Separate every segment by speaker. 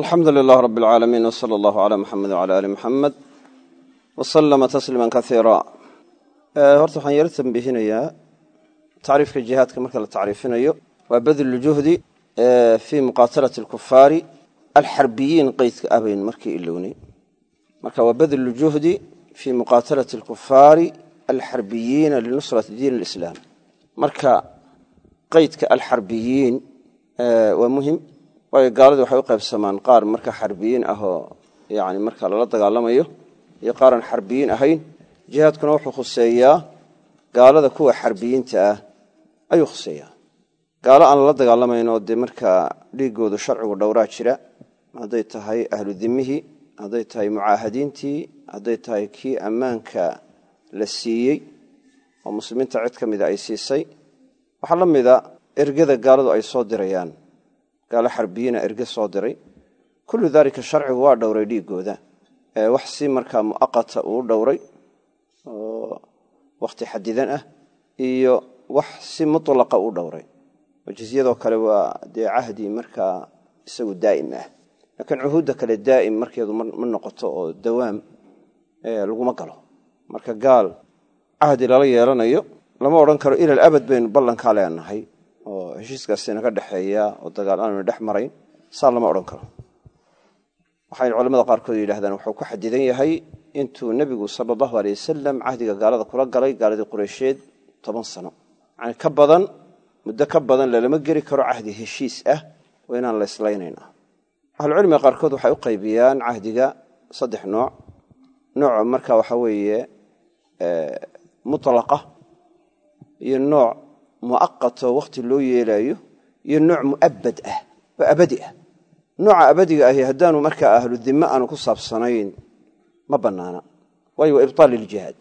Speaker 1: alxamdu lilah rab اlcaalamiin wsala allahu cala muxamed wcala ali muxamed waslama tasliima kaiira horta waxaan yaro tambihinayaa tacriifka jihaadka marka la tacriifinayo waa badlu juhdi fii muqaatalati alkufaari alxarbiyiin qeydka ah baynu markii ilownay. Marka waa badlu juhdi fii muqaatalati alkufaari alxarbiyiina linusrati diin alislaam. Marka qeydka alxarbiyiin waa muhiim waayo gaaladii waxay u qaybsamaan qaar marka xarbiyiin ah oo yani marka lala dagaalamayo iyo qaaran xarbiyiin ahayn. Jihaadkuna wuxuu khuseeyaa gaalada kuwa xarbiyiinta ah ayuu khuseeyaa. Gaalo aan lala dagaalamayn oo dee markaa dhiigoodu sharcigu dhowraa jira hadday tahay ahlu dimihii hadday tahay mucaahadiintii hadday tahay kii ammaanka la siiyey oo muslimiinta cid ka mida ay siisay waxaa la mida ergada gaaladu ay soo dirayaan gaalo xarbiyiina erge soo diray. Kullu daalika sharcigu waa dhowray dhiigooda. Wax si markaa mu'aqata uu dhowray oo wakhti xadidan ah iyo wax si mutlaqa uu dhowray. Oo jizyadoo kale waa dee cahdi markaa isagu daa'im ah. Laakiin cuhuudda kale daa'im markeedu ma noqoto oo dawaam laguma galo. Marka gaal cahdi lala yeelanayo lama odhan karo ilal abad baynu ballankaa leenahay oo heshiiskaasi naga dhexeeya oo dagaal aanuna dhex marayn saa lama odhan karo. Waxaynu culamada qaarkood yidhahdaan wuxuu ku xadidan yahay intuu nebigu sala allahu aley wasalam cahdiga gaalada kula galay gaaladii qureysheed toban sano. Yani ka badan muddo ka badan lalama geli karo cahdi heshiis ah oo inaan la islaynayna. Ahlucilmiga qaarkood waxay u qaybiyaan cahdiga saddex nooc. Nooc marka waxa weeye mutlaqa iyo nooc mu'aqatoo wakhti loo yeelaayo iyo nooc mu'abad ah oo abadi ah. Nooca abadiga ahi haddaanu markaa ahlu dime aanu ku saabsanayn ma bannaana. Waayo waa ibtaal liljihaad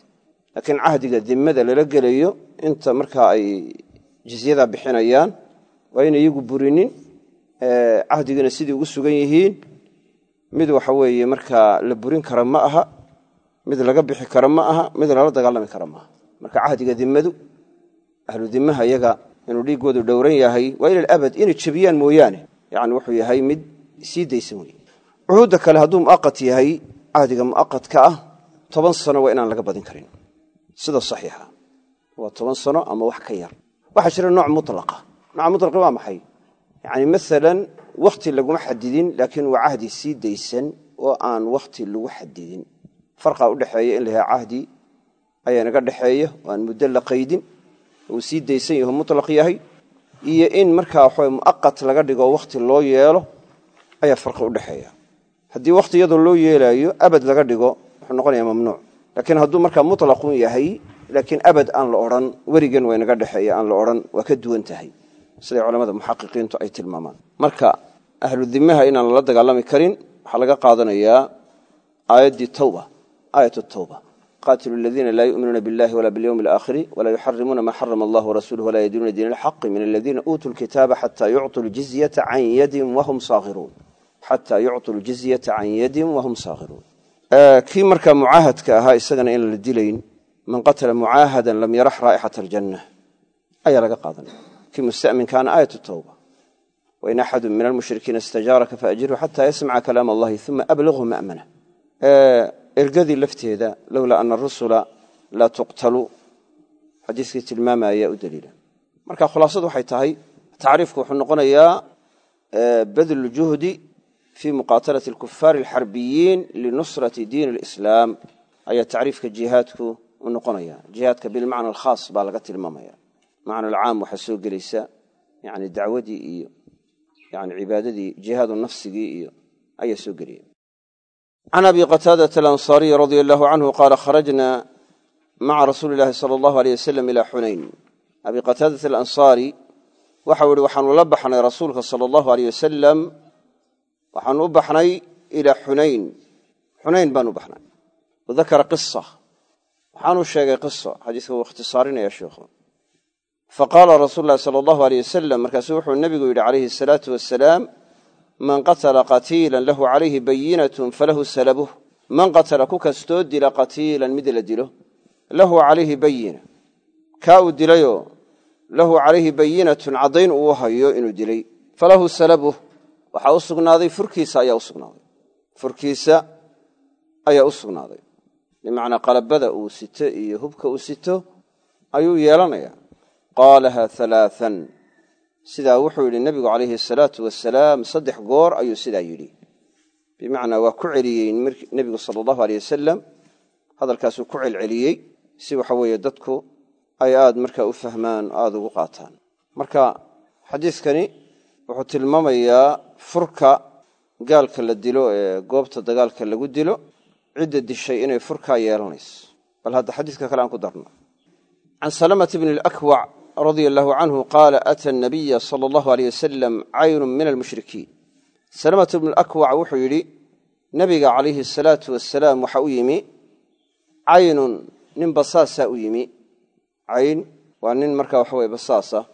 Speaker 1: laakiin cahdiga dimada lala gelayo inta markaa ay jizyadaa bixinayaan waa ina iyagu burinin cahdigana sidii ugu sugan yihiin. Mid waxa weeye markaa la burin kara ma aha mid laga bixi kara ma aha mid lala dagaalami kara maaha marka cahdiga dimadu ahlu dimaha iyaga inuu dhiigoodu dhowran yahay waa ila abad inay jebiyaan mooyaane. Yani wuxuu yahay mid sii daysan wey cuhuudda kale hadduu mu'aqat yahay cahdiga mu'aqadka ah toban sano waa inaan laga badin karin. Sida saxiixa waa toban sano ama wax ka yar. Waxaa jira nooc mulaqa nooca mulaqi waa maxay? Yani maalan wakhti laguma xadidin laakiin waa cahdi sii daysan oo aan wakhti lagu xadidin. Farqa udhexeeya in la cahdi ayaa naga dhexeeya oo aan muddo la qaydin uu sii daysan yaho mutlaq yahay iyo in markaa waxa mu'aqat laga dhigo wakhti loo yeelo ayaa farqi udhexeeya haddii wakhti iyadoo loo yeelaayo abad laga dhigo wuxuu noqonayaa mamnuuc. Laakiin hadduu markaa mutlaqun yahay laakiin abad aan la odhan werigan waa naga dhexeeya aan la odhan waa ka duwan tahay. Siday culamada muxaqiqiintu ay tilmaamaan. Marka ahlu dimaha inaan lala dagaalami karin waxaa laga qaadanayaa aayaddii tawba aayat tawba qatilu aladiina laa yuminuuna biاllahi wala biاlyowmi alaakhiri walaa yuxarimuuna maa xarama allah warasuuluh walaa yadinuuna diin alxaqi min aladiina uutuu lkitaaba xataa yucطuu ljizyata can yadin wahum saakhiruun xataa yucطuu ljizyata can yadin wahum saakhiruun kii markaa mucaahadka ahaa isagana inaan la dilayn man qatala mucaahadan lam yarax raa'ixata aljanna ayaa laga qaadanaya kii mustaminkaana aayat tawba wain axadu min almushrikiina istajaaraka faajirhu xataa yasmaca kalaam allahi uma abliغhu ma'mana ergadii lafteeda lowlaa ana arusula laa tuqtalu. Xadiiskii tilmaamaya u daliila. Marka khulaasadu waxay tahay tacriifku wuxuu noqonayaa badlu juhdi fii muqaatalati alkufaari alxarbiyiin linusrati diin alislaam. Ayaa tacriifka jihaadku u noqonaya. Jihaadka bilmacna alkhaas baa laga tilmaamaya. Macna alcaam waxaa soo gelaysa yani dacwadii iyo yani cibaadadii jihaadu nafsigii iyo ayaa soo gelaya can abi qataadata alansaariyi radia allahu canhu qaala kharajna maca rasuuli illahi sala allahu aleyh wasalam ilaa xunayn abi qataadata alansaari waxau ihi waxaanu la baxnay rasuulka sala allahu aleyh wasalam waxaanu u baxnay ilaa xunayn xunayn baanu u baxnay wadakara qisa waxaanuu sheegay qiso xadiiska wuu ikhtisaarinaya sheikhu faqaala rasuulu llahi sala allahu aleyh wasalam markaasuu wuxuu nebigu yidhi calayhi asalaatu wasalaam man qatala qatiilan lahu calayhi bayinatun falahu salabuh. Man qatala ku kastoo dila qatiilan mid la dilo lahu calayhi bayina kaa uu dilayoo lahu calayhi bayinatun caddayn uu hayo inuu dilay falahu salabuh. Waxaa u sugnaaday furkiisa ayaa u sugnaaday. Furkiisa ayaa u sugnaaday. Bimacnaa qalabada uu sito iyo hubka uu sito ayuu yeelanayaa. Qaalaha halaathan sidaa wuxuu yidhi nebigu calayhi asalaatu wasalaam saddex goor ayuu sidaa yidhi. Bimacnaa waa ku celiyey nebigu sala allahu aleyh wasalam hadalkaasuu ku celceliyey si waxa weeye dadku ay aada markaa u fahmaan aada ugu qaataan. Marka xadiidkani wuxuu tilmaamayaa furka gaalka la dilo ee goobta dagaalka lagu dilo cidda dishay inay furkaa yeelanayso. Bal hadda xadiiska kale aan ku darno. Can salamata bni alakwac radia allahu canhu qaala ata anabiya sala allahu aleyh wasalam caynun min almushrikiin. Salamata bnu alakwac wuxuu yidhi nabiga calayhi asalaatu wasalaam waxa u yimi caynun nin basaasaa u yimi. Cayn waa nin markaa waxa weye basaasa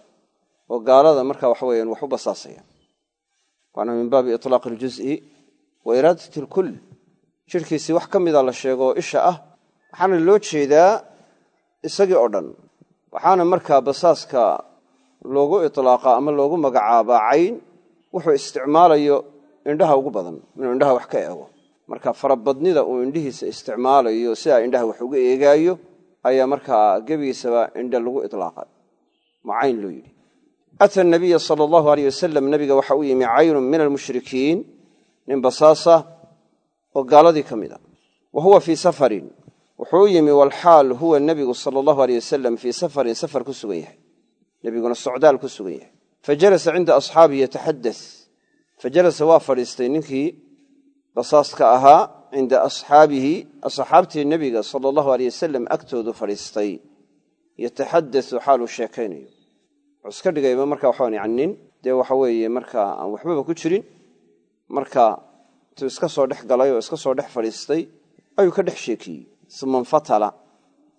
Speaker 1: oo gaalada markaa waxa weyan wax u basaasaya. Waana min baabi itlaaq aljuzi wa iraadati alkull. Jirhkiisii wax ka mida ah waxaana loo jeedaa isagii oo dhan waxaana markaa basaaska loogu iطlaaqa ama loogu magacaabaa cayn wuxuu isticmaalayo indhaha ugu badan inuu indhaha wax ka eego. Marka farabadnida uu indhihiisa isticmaalayo sidaa indhaha wax uga eegaayo ayaa markaa gebigiisaba indhe lagu iطlaaqay ma cayn loo yidhi. Ata nabiya sala allahu aleyh wasalam nabiga waxa u yimi caynun min almushrikiin. Nin basaasa oo gaaladii ka mid a. Wa huwa fii safarin wuxuu yimi walxaal huwa nebigu sala allahu aleyh wasalam fii safarin safar ku sugan yahay. Nebiguna socdaal ku sugan yahay. Fa jalasa cinda asxaabihi yataxaddas. Fa jalasa waa fadhiistay ninkii basaaska ahaa cinda asxaabihi asxaabtii nebiga sala allahu aleyh wasalam agtoodu fadhiistay. Yataxaddasu xaaluu sheekaynayo. Wuxuu iska dhigayba marka waxaan yani nin dee waxa weeye markaa aan waxbaba ku jirin marka intuu iska soo dhex galay oo iska soo dhex fadhiistay ayuu ka dhex sheekiyey uma infatala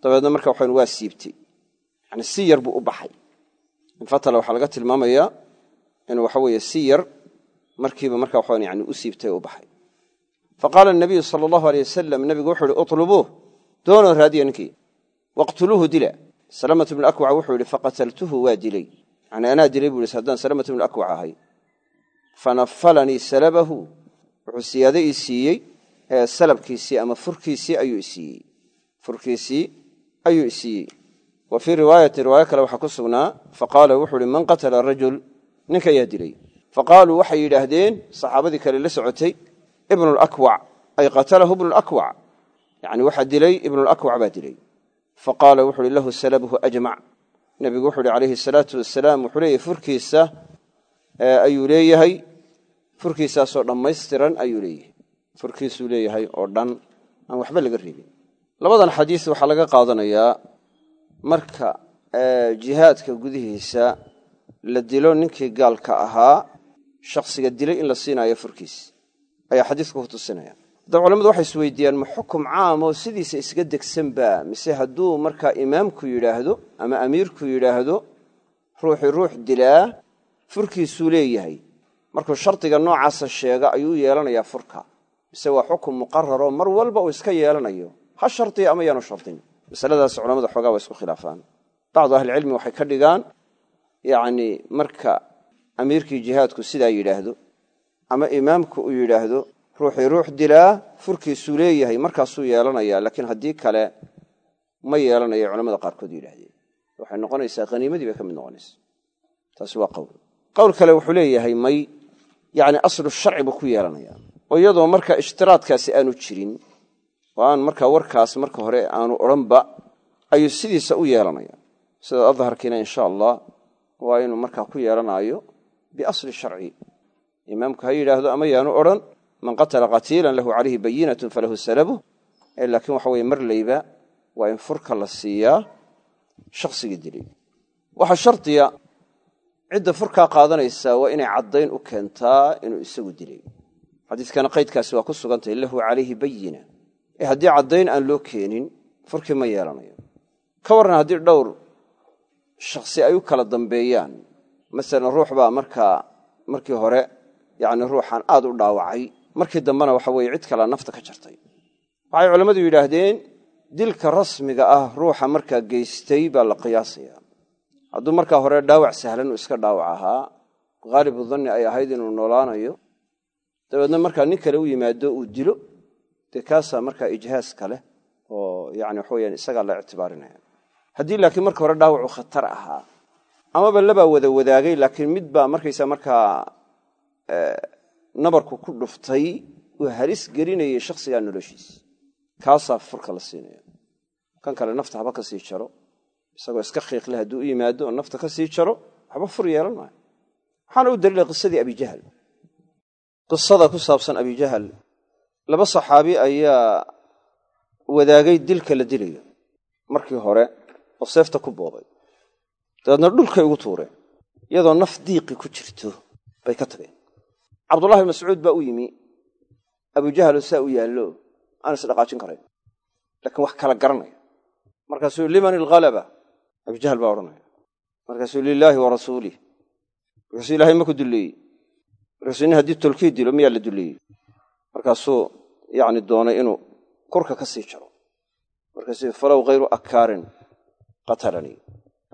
Speaker 1: dabeedna marka waxaan waa siibtay. Yani si yar buu u baxay. Infatala waxaa laga tilmaamayaa inuu waxa weeye si yar markiiba marka waxaan yani u siibtay u baxay. Fa qaala nabiyu sala allahu aleyh wasalam nebigu wuxuu ihi utlubuuh doonoo raadiya waqtuluuhu dila. Salamatu bnu akwac wuxuu yihi faqataltuhu waa dilay. Yani anaa dilay buu haddaan salamatu bnu akwac ahay. Fanafalanii salabahu. Wuxuu siyaado ii siiyey salabkiisii ama furkiisii ayuu isiiyey. Furkiisii ayuu isiiyey. Wa fii riwaayatin riwaayo kale waxaa ku sugnaa faqaala wuxuu ihi man qatala rajul ninka ayaa dilay. Faqaaluu waxay yidhaahdeen saxaabadii kale la socotay ibnulakwac ay qatalahu ibnulakwac yani waxaa dilay ibnulakwac baa dilay. Faqaala wuxu uhi lahu salabuhu ajmac. Nebigu wuxuu uhi calayhi salaatu wasalaam wuxuu leeyahay furkiisa ayuu leeyahay furkiisaasoo dhammaystiran ayuu leeyahay furkiisuu leeyahay oo dhan aan waxba laga reebin. Labadan xadiis waxaa laga qaadanayaa marka jihaadka gudihiisa la dilo ninkii gaalka ahaa shaksiga dilay in la siinaayo furkiis. Ayaa xadiisku ku tusinaya. Haddaba culamadu waxay isweydiiyaan ma xukum caam oo sidiisa isga degsanba mise hadduu markaa imaamku yidhaahdo ama amiirku yidhaahdo ruuxii ruux dilaa furkiisuu leeyahay? Markuu shardiga noocaasa sheega ayuu yeelanayaa furka mise waa xukum muqararoo mar walba uu iska yeelanayo. Ha shardiya ama yaanu shardin masaladaas culamada xoogaa waa isku khilaafaan. Bacdu ahlicilmi waxay ka dhigaan yacni marka amiirkii jihaadku sidaa yidhaahdo ama imaamku uu yidhaahdo ruuxii ruux dilaa furkiisuu leeyahay markaasuu yeelanayaa laakiin haddii kale ma yeelanayo culamada qaarkood yidhahdeen waxay noqonaysaa haniimadii bay ka mid noqonaysa taasi waa qowl qowl kale wuxuu leeyahay may yani aslu sharci buu ku yeelanaya oo iyadoo marka ishtiraadkaasi aanu jirin oo aan markaa warkaas marka hore aanu odhanba ayuu sidiisa u yeelanaya sida adharkiina insha allah waa inuu markaa ku yeelanaayo biasli sharci. Imaamku ha yidhaahdo ama yaanu odhan man qatala qatiilan lahu calayhi bayinatun falahu salabuh laakiin waxa weye marleyba waa in furka la siiyaa shaksigii dilay waxaa shardiya cidda furkaa qaadanaysaa waa inay caddayn u keentaa inuu isagu dilay xadiiskana qaydkaasi waa ku sugantahay lahu calayhi bayina ee haddii caddayn aan loo keenin furkii ma yeelanayo. Ka warran haddii dhowr shaksi ay u kala dambeeyaan masalan ruux baa markaa markii hore yacni ruuxan aad u dhaawacay markii dambena waxa weeye cid kalea nafta ka jartay. Waxay culammadu yidhaahdeen dilka rasmiga ah ruuxa markaa geystay baa la qiyaasayaa hadduu markaa hore dhaawac sahlan uu iska dhaawac ahaa haalibu danni ay ahayd inuu noolaanayo dabeedna markaa nin kale u yimaado uu dilo dee kaasaa markaa ijhaas kaleh oo yani waxa weyaan isagaa la ictibaarinaya haddii laakiin marka hore dhaawacu khatar ahaa amaba labaa wada wadaagay laakiin mid markaysa markaa nabarku ku dhuftay uu halis gelinayay shakhsigaa noloshiisa kaasaa furka la siinaya kan kale nafta haba ka sii jaro. Isagoo iska khiiqle hadduu u yimaado nafta ka sii jaro waxba fur yeelan maayo. Waxaana u daliila qisadii abijahal qisada ku saabsan abijahal laba saxaabi ayaa wadaagay dilka la dilayo markii hore oo seefta ku boobay. Dabeedna dhulkay ugu tuureen iyadoo naf diiqi ku jirto bay ka tageen. Cabdullahi mascuud baa u yimi abujahaloo saa u yaallo aan isdhaqaajin karayn laakiin wax kala garanaya. Markaasuu liman ilhalaba abujahal baa odhanaya. Markaasuu lilaahi wa rasuulih markaasuu ilahay maku dulleeyey markaasuu nin haddii tolkii dilo miyaa la dulleeyey markaasuu yacni doonay inuu kurka ka sii jaro. Markaasuu falow hayru akaarin qatalanii.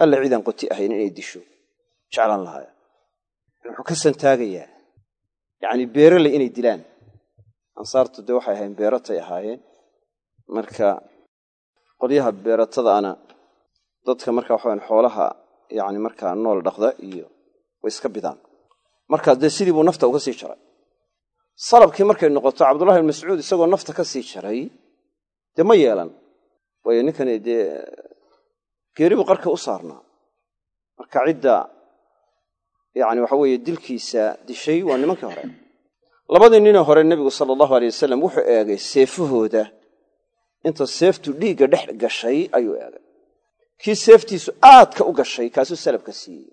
Speaker 1: Alla ciidaan qoti ahayn inay disho jeclaan lahaaya. Wuxuu ka santaagayaa? Yacni beerale inay dilaan. Ansaartu dee waxay ahayn beeratay ahaayeen. Marka qolyaha beeratadaana dadka marka waxawan xoolaha yani markaa nool dhaqda iyo way iska bidaan marka dee sidii buu nafta uga sii jaray. Salabkii markay noqoto cabdullahi bin mascuud isagoo nafta ka sii jaray dee ma yeelan. Waayo ninkani dee geeri buu qarka u saarnaa. Marka cidda yani waxa weeye dilkiisa dishay waa nimankii hore. Labadii ninee hore nebigu sala allahu aley wasalam wuxuu eegay seefahooda. Inta seeftu dhiigga dhex gashay ayuu eegay. Kii seeftiisu aadka u gashay kaasuu salabka siiyey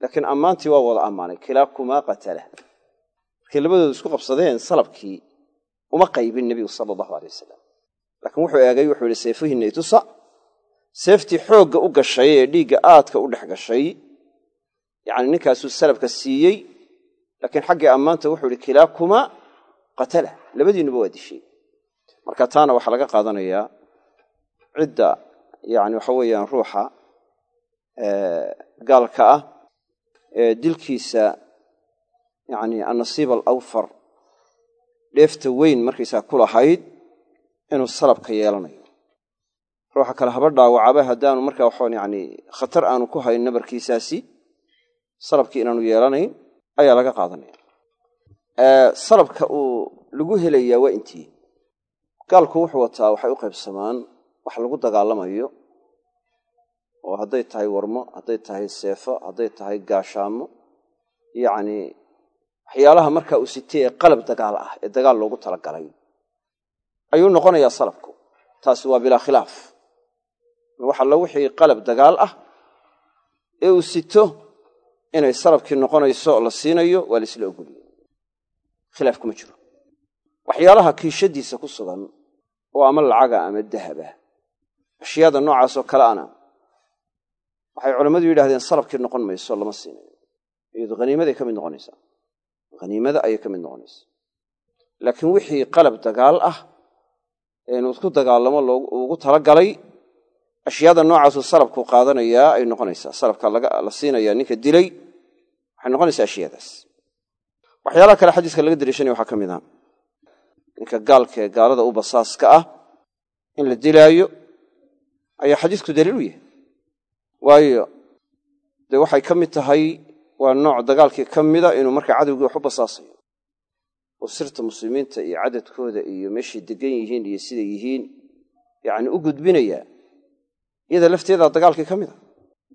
Speaker 1: laakiin ammaantii waa wada ammaanay. Kilaakumaa qatala. Markay labadooda isku qabsadeen salabkii uma qaybin nebigu sala allahu aley wasalam laakiin wuxuu eegay wuxuu yihi seefihiinna itusa seeftii xoogga u gashay ee dhiigga aadka u dhex gashay yacni ninkaasuu salabka siiyey laakiin xaggii ammaanta wuxuu ihi kilaakumaa qatala. Labadiinuba waa dishay. Marka taana waxaa laga qaadanayaa cidda yani waxa weeyaan ruuxa gaalka ah dilkiisa yani annasiib alawfar dheefta weyn markaysaa ku lahayd inuu salabka yeelanayo. Ruuxa kale haba dhaawacaba haddaanu markaa waxaan yani khatar aanu ku hayn nabarkiisaasi salabkii inaanu yeelanayn ayaa laga qaadanaya. Salabka uu lagu helayaa waa intii. Gaalku wuxuu wataa waxay u qaybsamaan wax lagu dagaalamayo oo hadday tahay warmo hadday tahay seefo hadday tahay gaashaamo yacni waxyaalaha markaa uu sitay ee qalab dagaal ah ee dagaal loogu talagalay ayuu noqonayaa salabku. Taasi waa bilaa khilaaf. Wax allo wixii qalab dagaal ah ee uu sito inay salabkii noqonayso la siinayo waa la isla ogoliye khilaaf kuma jiro. Waxyaalaha kiishadiisa ku sugan oo ama lacaga ama dahaba ashyaada noocaasoo kale ana waxay culammadu yidhahdeen salabkii noqon mayso lama siinayo. Iyadu haniimaday ka mid noqonaysaa. Haniimada ayay ka mid noqonaysaa. Laakiin wixii qalab dagaal ah ee inuu ku dagaalamo ugu talagalay ashyaada noocaasuu salabku qaadanayaa ay noqonaysaa. Salabka la siinayaa ninka dilay waxay noqonaysaa ashyaadaas. Waxyaalaha kale xadiiska laga dariishanaya waxaa ka mid ah. Ninka gaalka ee gaalada u basaaska ah in la dilaayo ayaa xadiisku daliil u yahay waayo dee waxay ka mid tahay waa nooc dagaalkii ka mida inuu markaa cadowgii wax u basaasayo oo sirta muslimiinta iyo cadadkooda iyo meeshay degan yihiin iyo siday yihiin yacni u gudbinayaa iyada lafteedaa dagaalkii ka mid a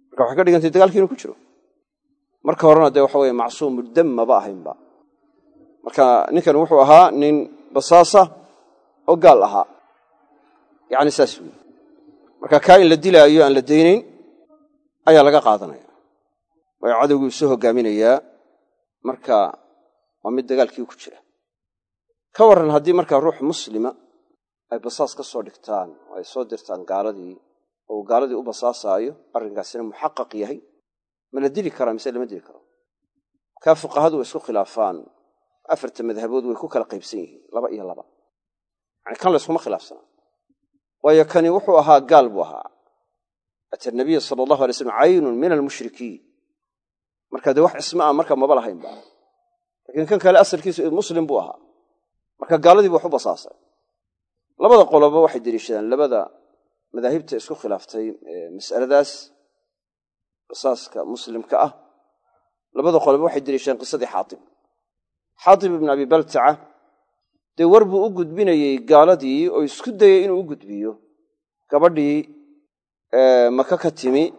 Speaker 1: marka waxay ka dhigantay dagaalkii inuu ku jiro. Marka horena dee waxa weye macsuumu dam maba ahaynba. Marka ninkan wuxuu ahaa nin basaasa oo gaal ahaa. Yacni saas weyi marka kaa in la dilaayo aan la daynayn ayaa laga qaadanaya. Waayo cadowgii soo hoggaaminayaa. Marka waa mid dagaalkii ku jira. Ka warran haddii markaa ruux muslima ay basaas ka soo dhigtaan oo ay soo dirtaan gaaladii oo uu gaaladii u basaasaayo arrinkaasina muxaqaq yahay ma la dili karaa mise lama dili karo? Kaa fuqahadu way isku khilaafaan. Afarta madhabood way ku kala qaybsan yihiin laba iyo laba. Yani kan layskuma khilaafsanaa waayo kani wuxuu ahaa gaal buu ahaa ata nabiya sala allahu alay slam caynun min almushrikiin. Marka dee wax cisma ah marka maba lahaynba laakiin kan kale asalkiisu muslim buu ahaa. Marka gaaladii bu wax u basaasay. Labada qoloba waxay deliishadaan labada madaahibta isku khilaaftay mas'aladaas qisaaska muslimka ah. Labada qoloba waxay deliishadaan qisadii xaatib. Xaatib ibn abi baltaca dee war buu u gudbinayey gaaladii oo isku dayay inuu u gabadhii maka ka timi.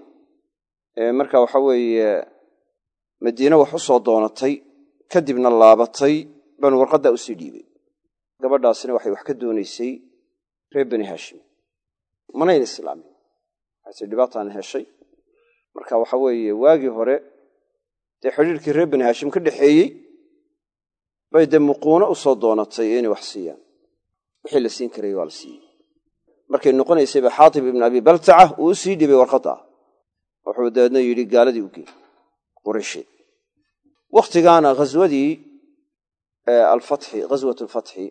Speaker 1: Marka waxa weeye madiine wax u soo doonatay kadibna laabatay baanu warqaddaa u sii dhiibay. Gabadhaasina waxay wax ka doonaysay reer bani haashim. Manayn islaamin. Waxayse dhibaataan heshay. Marka waxa weeye waagii hore dee xidhiirkii reer bani haashim ka dhexeeyey bay dee muquuno u soo doonatay inay wax siiyaan. Wixii la siin karayy waa la siiyey markay noqonaysayba xaatib ibn abi baltaca uu u sii dhibay warqadda wuxuu dabeedna yidhi gaaladii u geey quraysheed wakhtigaana ghaswadii alfatxi ghaswat alfatxi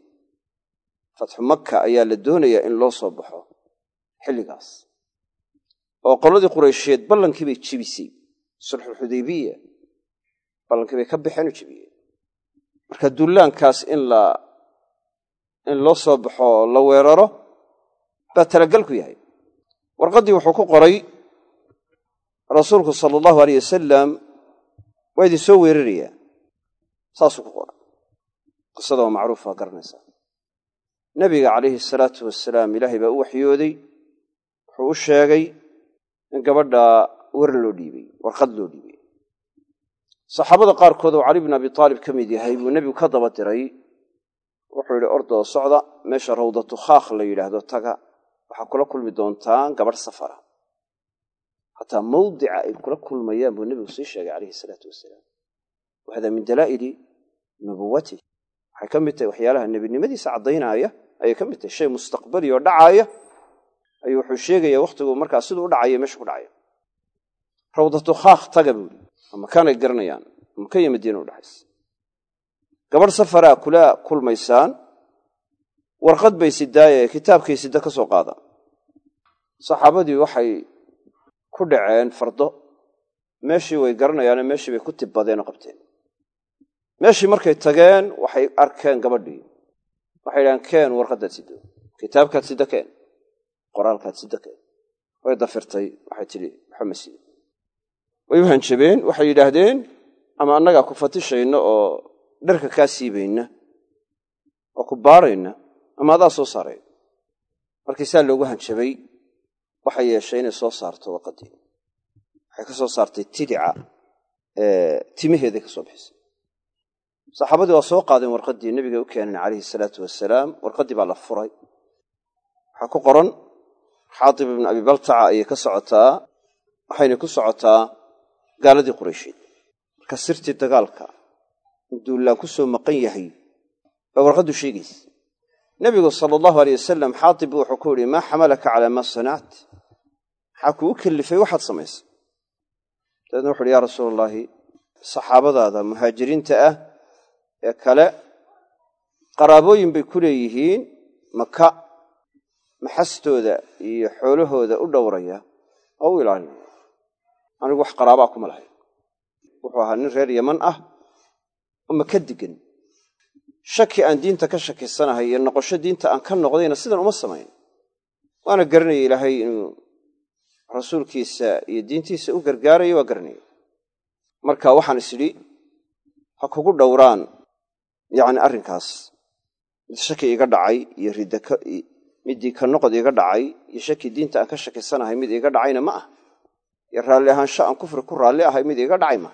Speaker 1: fatxu makka ayaa la doonayaa in loo soo baxo xilligaas. Oo qoladii quraysheed ballankii bay jebisay sulxulxudaybiya ballankii bay ka baxeen oo jebiyeen marka dullaankaas in la in loo soo baxo la weeraro baa talagalku yahay. Warqaddii wuxuu ku qoray rasuulku sala allahu aleyh wasalam waa idin soo weerarayaa saasuu ku qoray. Qisada waa macruuf waa nebiga calayhi salaatu wasalaam ilaahay baa u waxyooday wuxuu u sheegay in gabadha wer loo dhiibay warqad loo dhiibay. Saxaabada qaarkood oo cali bn abi taalib ka mid yahay buu nebigu ka daba diray. Wuxuu yidhi ordoo socda meesha rawdatu khaakh la yidhaahdo taga waxaa kula kulmi doontaan gabadh safara. Hataa mawdica ay kula kulmayaan buu nebigu sii sheegay calayhi salaatu wasalaam. Wa hada min dalaa'ili nubuwatih waxay ka mid tahay waxyaalaha nebinimadiisa caddaynaya ayay ka mid tahay shay mustaqbali oo dhacaaya ayuu wuxuu sheegayaa wakhtigu markaa siduu u dhacaya meesha ku dhacaya. Rawdatu khaakh taga buu yidhi makaanay garanayaan? Maka iyo madiina udhexaysa gabadh safaraa kula kulmaysaan. Warqad bay sidaaye kitaabkay sida ka soo qaada saxaabadii waxay ku dhaceen fardo. Meeshii way garanayaane meeshii bay ku tibbadeen oo qabteen. Meeshii markay tageen waxay arkeen gabadhii. Waxay idhahaan keen warqaddaad siddo kitaabkaad sidda keen qoraalkaad sidda keen way dafirtay waxay tidhi waxba ma sido way u hanjabeen waxay yidhaahdeen ama annagaa ku fatishayna oo dharka kaa siibayna oo ku baarayna ama adaa soo saareen markii saa loogu hanjabay waxay yeeshay inay soo saarto warqaddii waxay ka soo saartay tidica timaheeday ka bixisay. Saxaabadii waa soo qaadeen warqaddii nebiga u keeneen calayhi salaatu wasalaam warqaddii baa la furay. Waxaa ku qoran xaatib ibnu abi baltaca ayay ka socotaa waxayna ku socotaa gaaladii quraysheed marka sirtii dagaalka duullaan ku soo maqan yahay baa warqaddu sheegaysa. Nebigu sala allahu aleyh wasalam xaatib wuxuu ku yidhi maa xamalaka calaa maa sanact maxaa kugu kellifay waxaad samaysay dabeedna wuxu uhi yaa rasuula allaahi saxaabadaada muhaajiriinta ah ee kale qaraabooyin bay ku leeyihiin maka maxastooda iyo xoolahooda u dhowraya oo u ilaalinaya. Anigu wax qaraabaa kuma lahay wuxuu ahaa nin reer yaman ah oo maka degan shaki aan diinta ka shakisanahay iyo noqosho diinta aan ka noqdayna sidan uma samayn. Waana garanaya ilaahay inuu rasuulkiisa iyo diintiisa u gargaarayo waa garanaya marka waxaan is idhi ha kugu dhowraan yacni arrinkaas. Mid shaki iga dhacay iyo ridaka middii ka noqod iga dhacay iyo shaki diinta aan ka shakisanahay mid iga dhacayna ma ah. Iyo raalli ahaansho aan kufri ku raalli ahay mid iga dhacay ma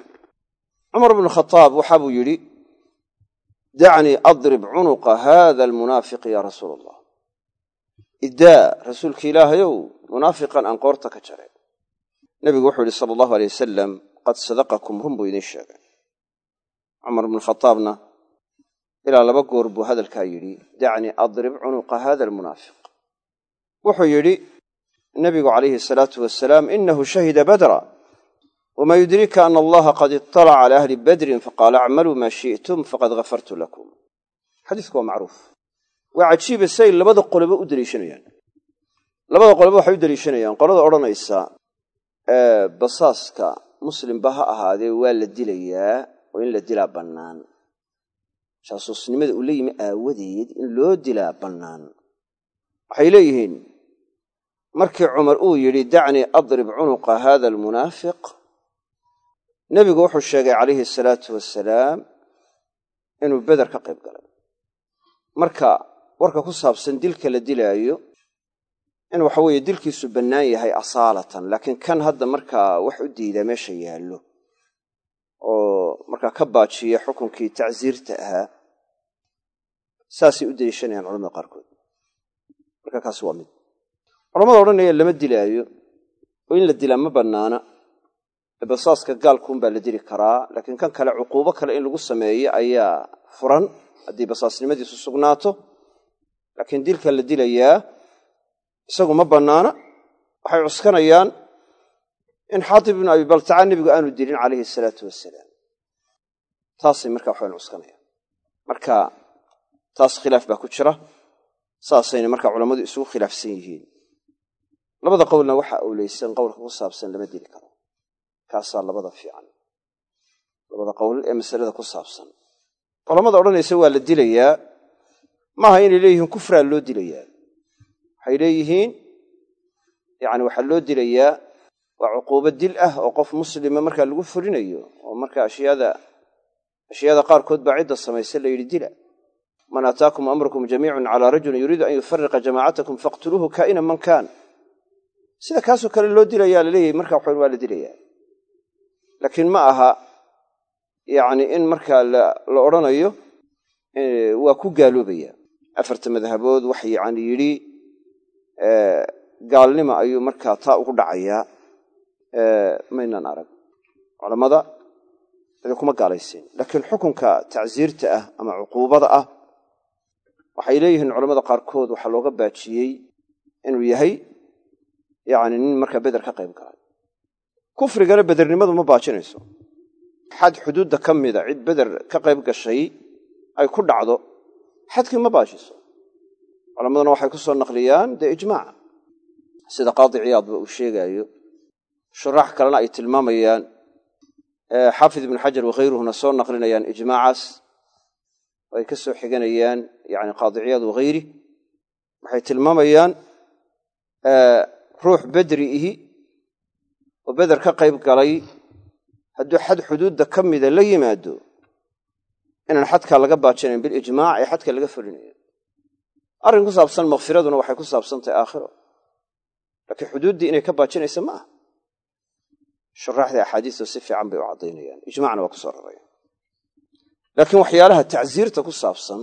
Speaker 1: cumar bnu khataab waxa buu yidhi dacnii adrib cunuqa haada almunaafiqi yaa rasuula allah iddaa rasuulka ilaahayow munaafiqan aan qoorta ka jareen nebigu wuxuu yidhi sala allahu aleyh wasalam qad sadaqakum run buu idin sheegay cumar bnu khataabna ilaa laba goor buu hadalkaa yidhi dacnii adrib cunuqa hada almunaafiq wuxuu yidhi nebigu calayhi asalaatu wasalaam inahu shahida badra. Wma yudrika ana allaha qad iطalaca cala ahli badrin faqaala acmaluu maa shi'tum faqad gafartu lakum. Xadiisku waa macruuf waa cajiiba say labada qoloba u deliishanayaan labada qoloba waxay u deliishanayaan qolada odhanaysa basaaska muslimba ha ahaadee waa la dilayaa oo in la dilaa bannaan. Jaasuusnimada uu la yimi aawadeed in loo dilaa bannaan. Waxay leeyihiin markii cumar uu yidhi dacnii adrib cunuqa hada almunaafiq. Nebigu wuxuu sheegay calayhi asalaatu wasalaam inuu beder ka qayb galay. Marka warka ku saabsan dilka la dilaayo in waxa weeye dilkiisu bannaan yahay asaalatan laakiin kan hadda markaa wax u diidaa meesha yaallo oo markaa ka baajiya xukunkii tacsiirta ahaa saasay u deliishanayaan culamada qaarkood. Marka kaas waa mid. Culamada odhanaya lama dilaayo oo in la dilaa ma bannaana. Basaaska gaalkuunbaa la dili karaa laakiin kan kale cuquubo kale in lagu sameeyo ayaa furan. Haddii basaasnimadiisu sugnaato laakiin dilka la dilayaa isagu ma bannaana waxay cuskanayaan in xaatib ibnu abi baltaca nebigu aanu dilin calayhi asalaatu wasalaam taasay marka waxaan cuskanayaan. Marka taas khilaaf baa ku jira. Saasayna marka culammadu isugu khilaafsan yihiin. Labada qowlna waxa awleysan qowlka ku saabsan lama dili karo. Kaasaa labada fiican. Labada qowl ee masalada ku saabsan. Culamada odhanaysa waa la dilayaa maaha inay leeyihiin kufraa loo dilayaa. Waxay leeyihiin yani waxaa loo dilayaa waa cuquubo dil ah oo qof muslima markaa lagu fulinayo oo marka ashyaada ashyaada qaarkood baa cidda samaysa la yidhi dila. Man ataakum amrukum jamiicun calaa rajulin yuriidu an yufariqa jamaacatakum faqtuluuhu kaa'ina man kaan. Sida kaasoo kale loo dilayaa la leeyahay marka waxan waa la dilayaa. Laakiin ma aha yacni in markaa la odhanayo waa ku gaaloobaya afarta madhabood waxa yani yidhi gaalnima ayuu markaa taa ugu dhacayaa. Maynan arag. Culammada cidi kuma gaalaysiin laakiin xukunka tacsiirta ah ama cuquubada ah waxay leeyihiin culamada qaarkood waxaa looga baajiyey inuu yahay yani nin markaa beder ka qayb galay. Kufrigana bedernimadu ma baajinayso. Xad xuduudda ka mida cid beder ka qayb gashay ay ku dhacdo xadkii ma baajiso culammaduna waxay ku soo naqliyaan dee ijmaaca sida qaadi ciyaadba uu sheegaayo. Shuraax kalena ay tilmaamayaan. Xaafid ibnu xajar wakhayruhuna soo naqlinayaan ijmaacaas. Ay ka soo xiganayaan yani qaadi ciyaad wakhayri waxay tilmaamayaan ruux bedri ihi. Oo beder ka qayb galay. Hadduu xad xuduudda ka mida la yimaado inaan xadkaa laga baajinayn bilijmaac ee xadka laga fulinayo. Arrin ku saabsan makfiraduna waxay ku saabsantahay aakhiro. Laakiin xuduuddii inay ka baajinaysa ma aha. Shuraaxdii axaadiistu si fiican bay u caddaynayaan ijmacna waa ku soo rarayaan. Laakiin waxyaalaha tacsiirta ku saabsan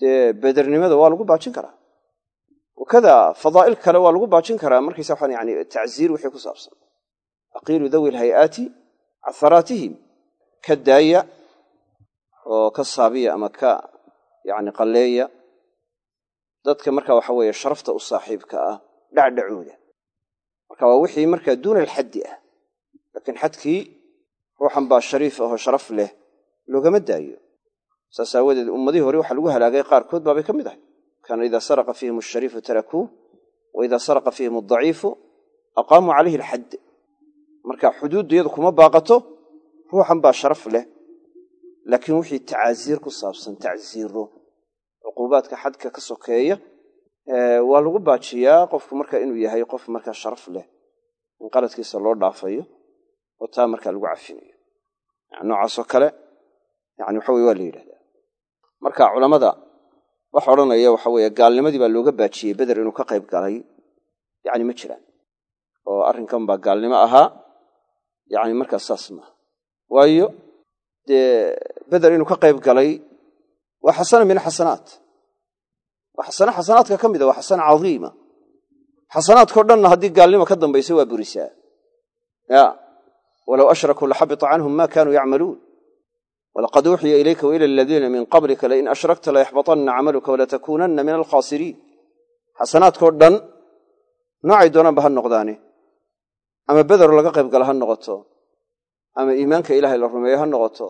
Speaker 1: dee bedernimada waa lagu baajin karaa. Wakada fadaa'il kale waa lagu baajin karaa markaysa waxaan yani tacsiir wixii ku saabsan. Aqiilu dawi lhay'aati caharaatihim ka daaya oo ka saabiya ama ka yani qalleeya dadka marka waxa weeye sharafta u saaxiibka ah dhacdhacooda. Marka waa wixii markaa duuna alxaddi ah laakiin xadkii ruuxan baa shariif ahoo sharaf leh loogama daayo. Saas aawadeed ummadihii hore waxaa lagu halaagay qaarkood baabay ka mid ahay. Kaana idaa saraqa fiihim ashariifu tarakuuh wa idaa saraqa fiihim adaciifu aqaamuu calayhi alxadd. Marka xuduuddu iyadu kuma baaqato ruuxan baa sharaf leh laakiin wixii tacaasiir ku saabsan tacsiiro cuquubaadka xadka ka sokeeya waa lagu baajiyaa qofku marka inuu yahay qof markaa sharaf leh in qaladkiisa loo dhaafayo oo taa markaa lagu cafinayo. Noocaasoo kale yani waxa weye waa la yidhahdaa. Marka culammada waxa odhanaya waxa weeye gaalnimadii baa looga baajiyey beder inuu ka qayb galay yani ma jiraan. Oo arrinkan baa gaalnimo ahaa yani markaas saas maaha waayo dee beder inuu ka qayb galay waa xasana min axasanaat waa xasane xasanaadka ka mida waa xasana cadiima. Xasanaadkao dhanna haddii gaalnimo ka dambaysa waa burisaa. Ya walow ashrakuu laxabita canhum ma kanuu yacmaluun. Walaqad uuxiya ilayka waila aladiina min qablika lain ashrakta layaxbaطanna camaluka walatakuunanna min alkhaasiriin. Xasanaadkao dhan noocay doonaanba ha noqdaane ama bedero laga qayb gala ha noqoto ama iimaanka ilaahay la rumeeyo ha noqoto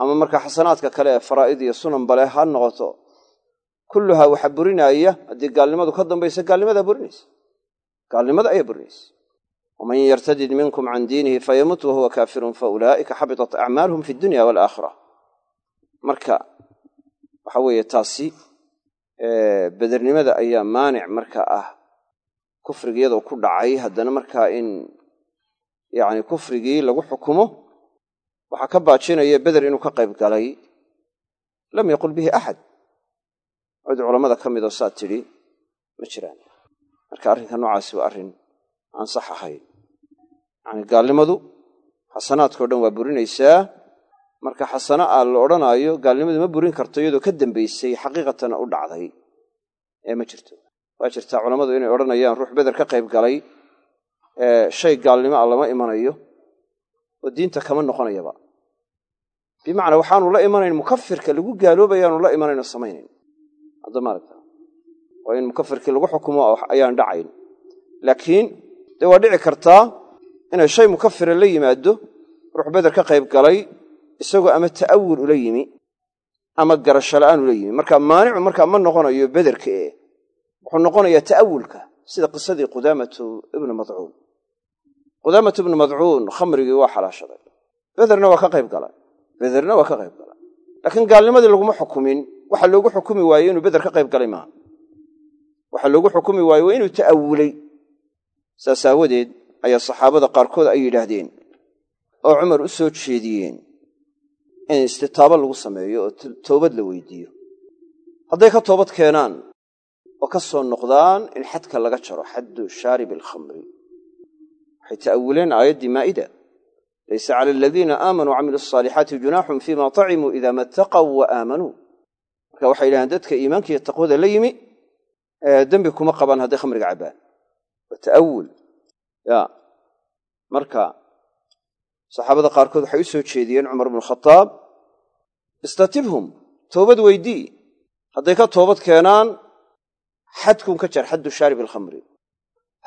Speaker 1: ama markaa xasanaadka kale ee faraa'id iyo sunan bale ha noqoto kulluhaa waxa burinaaya haddii gaalnimadu ka dambaysa gaalnimadaa burinaysa. Gaalnimada ayaa burinaysa. Waman yartadid minkum can diinihi fayamut wahuwa kaafirun faulaa'ika xabitat acmaaluhum fi dunya waalaakhira marka waxa weeye taasi bedernimada ayaa maanic marka ah. Kufriga iyadoo ku dhacay haddana markaa in yacni kufrigii lagu xukumo waxaa ka baajinaya beder inuu ka qayb galay lam yaqul bihi axad cid culammada ka midoo saad tidhi ma jiraan. Marka arrinka noocaasi waa arrin aan sax ahayn yacni gaalnimadu xasanaadkao dhan waa burinaysaa. Marka xasana aa la odhanaayo gaalnimadu ma burin karto iyadoo ka dambaysay xaqiiqatana u dhacday. Ee ma jirto. Waa jirtaa culammadu inay odhanayaan ruux beder ka qayb galay shay gaalnimo a lama imanayo oo diinta kama noqonayaba. Bimacnaa waxaanu la imanayn mukafirka lagu gaaloobayaanu la imanayno samaynayn hadda maaragta waa in mukafirkii lagu xukumo ayaan dhacayn. Laakiin dee waa dhici kartaa inay shay mukafira la yimaado ruux beder ka qayb galay isagoo ama ta'awul ula yimi ama garasho la'aan ula yimi. Marka maanicu markaa ma noqonayo bederka ee wuxuu noqonayaa ta'awulka sida qisadii qudaamatu ibnu madcuun qudaamatu ibnu madcuun khamrigii waa xalaashaday. Bederna waa ka qayb galay. Bederna waa ka qayb galay. Laakiin gaalnimadii laguma xukumin. Waxa loogu xukumi waaye inuu beder ka qayb galay maaha. Waxa loogu xukumi waaye waa inuu ta'awulay. Saas aawadeed ayaa saxaabada qaarkood ay yidhaahdeen oo cumar u soo jeediyeen in istitaabo lagu sameeyo oo toobad la weydiiyo. Hadday ka toobad keenaan oo ka soo noqdaan in xadka laga jaro xaddu shaaribi alkhamri waxay ta'awuleen aayaddii maa'ida. Laysa cala aladiina aamanuu wacamiluu asaalixaati junaaxun fiima tacimuu idaa mataqaw wa aamanuu marka waxay yidhahdeen dadka iimaanka iyo taqwada la yimi dembi kuma qabaan hadday khamriga cabbaan. Waa ta'awul. Ya marka saxaabada qaarkood waxay u soo jeediyeen cumar bnu khadaab istatibhum toobad weydii. Hadday ka toobad keenaan xadkun ka jar xaddu shaarib alkhamri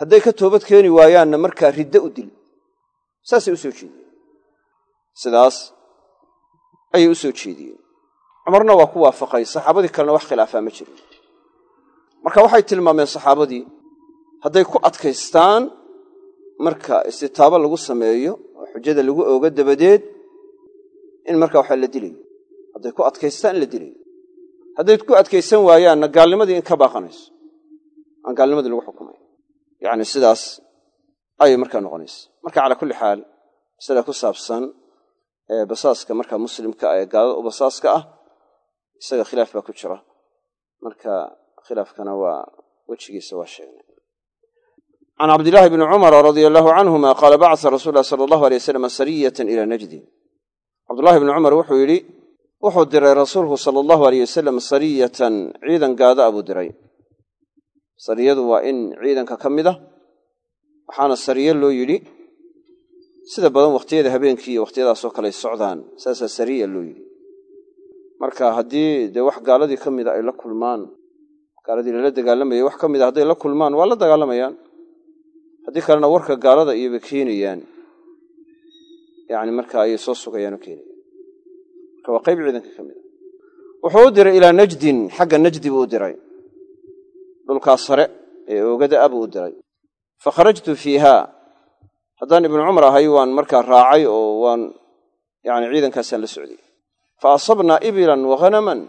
Speaker 1: hadday ka toobad keeni waayaanna markaa riddo u dil saasay u soo jeediyeen. Sidaas ayay u soo jeediyeen. Cumarna waa ku waafaqay saxaabadii kalena wax khilaafaa ma jirin. Marka waxay tilmaameen saxaabadii hadday ku adkaystaan marka istitaabo lagu sameeyo oo xujada lagu oogo dabadeed in marka waxaa la dilayo hadday ku adkaystaan in la dilayo hadday ku adkaysan waayaanna gaalnimadii in ka baaqanayso. Aan gaalnimadii lagu xukumay yacni sidaas ayay markaa noqonaysa marka calaa kulli xaal masala ku saabsan basaaska marka muslimka ee gaalada u basaaska ah isaga khilaaf baa ku jira. Marka khilaafkana waa wejigiisa waa sheegnay. Can cabdillaahi bni cumara radia allahu canhuma qaala bacasa rasuul lah sala allahu alay wasalam sariyatan ila najdin cabdullahi bni cumar wuxuu yidhi wuxuu diray rasuulku sala allahu aleyh wasalam sariyatan ciidan gaada a buu diray sariyadu waa in ciidanka ka mid a waxaana sariye loo yidhi sida badan wakhtiyada habeenkii iyo wakhtiyadaasoo kaley socdaan saasaa sariya loo yidhi. Marka haddii dee wax gaaladii ka mida ay la kulmaan gaaladii lala dagaalamayay wax ka mid a hadday la kulmaan waa la dagaalamayaan. Haddii kalena warka gaalada iyoba keenayaan yani marka ayay soo sugayaan oo keenayaan. Marka waa qayb ciidanka ka mid a wuxuu u diray ilaa najdin xagga najdi buu u diray dhulkaa sare ee oogada a buu u diray fa kharajtu fiiha haddaan ibnu cumar ahay waan markaa raacay oo waan yani ciidankaasaan la socday. Fa asabnaa ibilan wa hanaman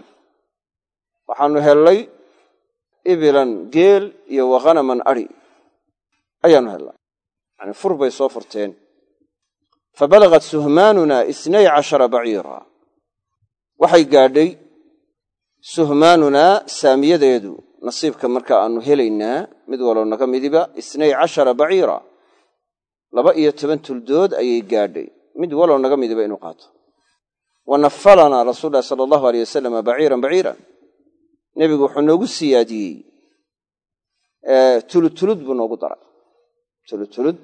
Speaker 1: waxaanu hellay ibilan geel iyo wa hanaman adhi ayaanu hellay. Yani fur bay soo furteen. Fa balagat suhmaanuna isnay cashara baciira. Waxay gaadhay suhmaanunaa saamiyadeedu nasiibka marka aanu helaynaa mid waloo naga midiba isnay cashara baciira laba iyo toban tuldood ayay gaadhay. Mid waloo naga midiba inuu qaato. Wa nafalanaa rasuul lahi sala allahu aleyh wasalama baciiran baciiran. Nebigu wuxuu noogu siyaadiyey. Tulutulud buu noogu daray. Tulutulud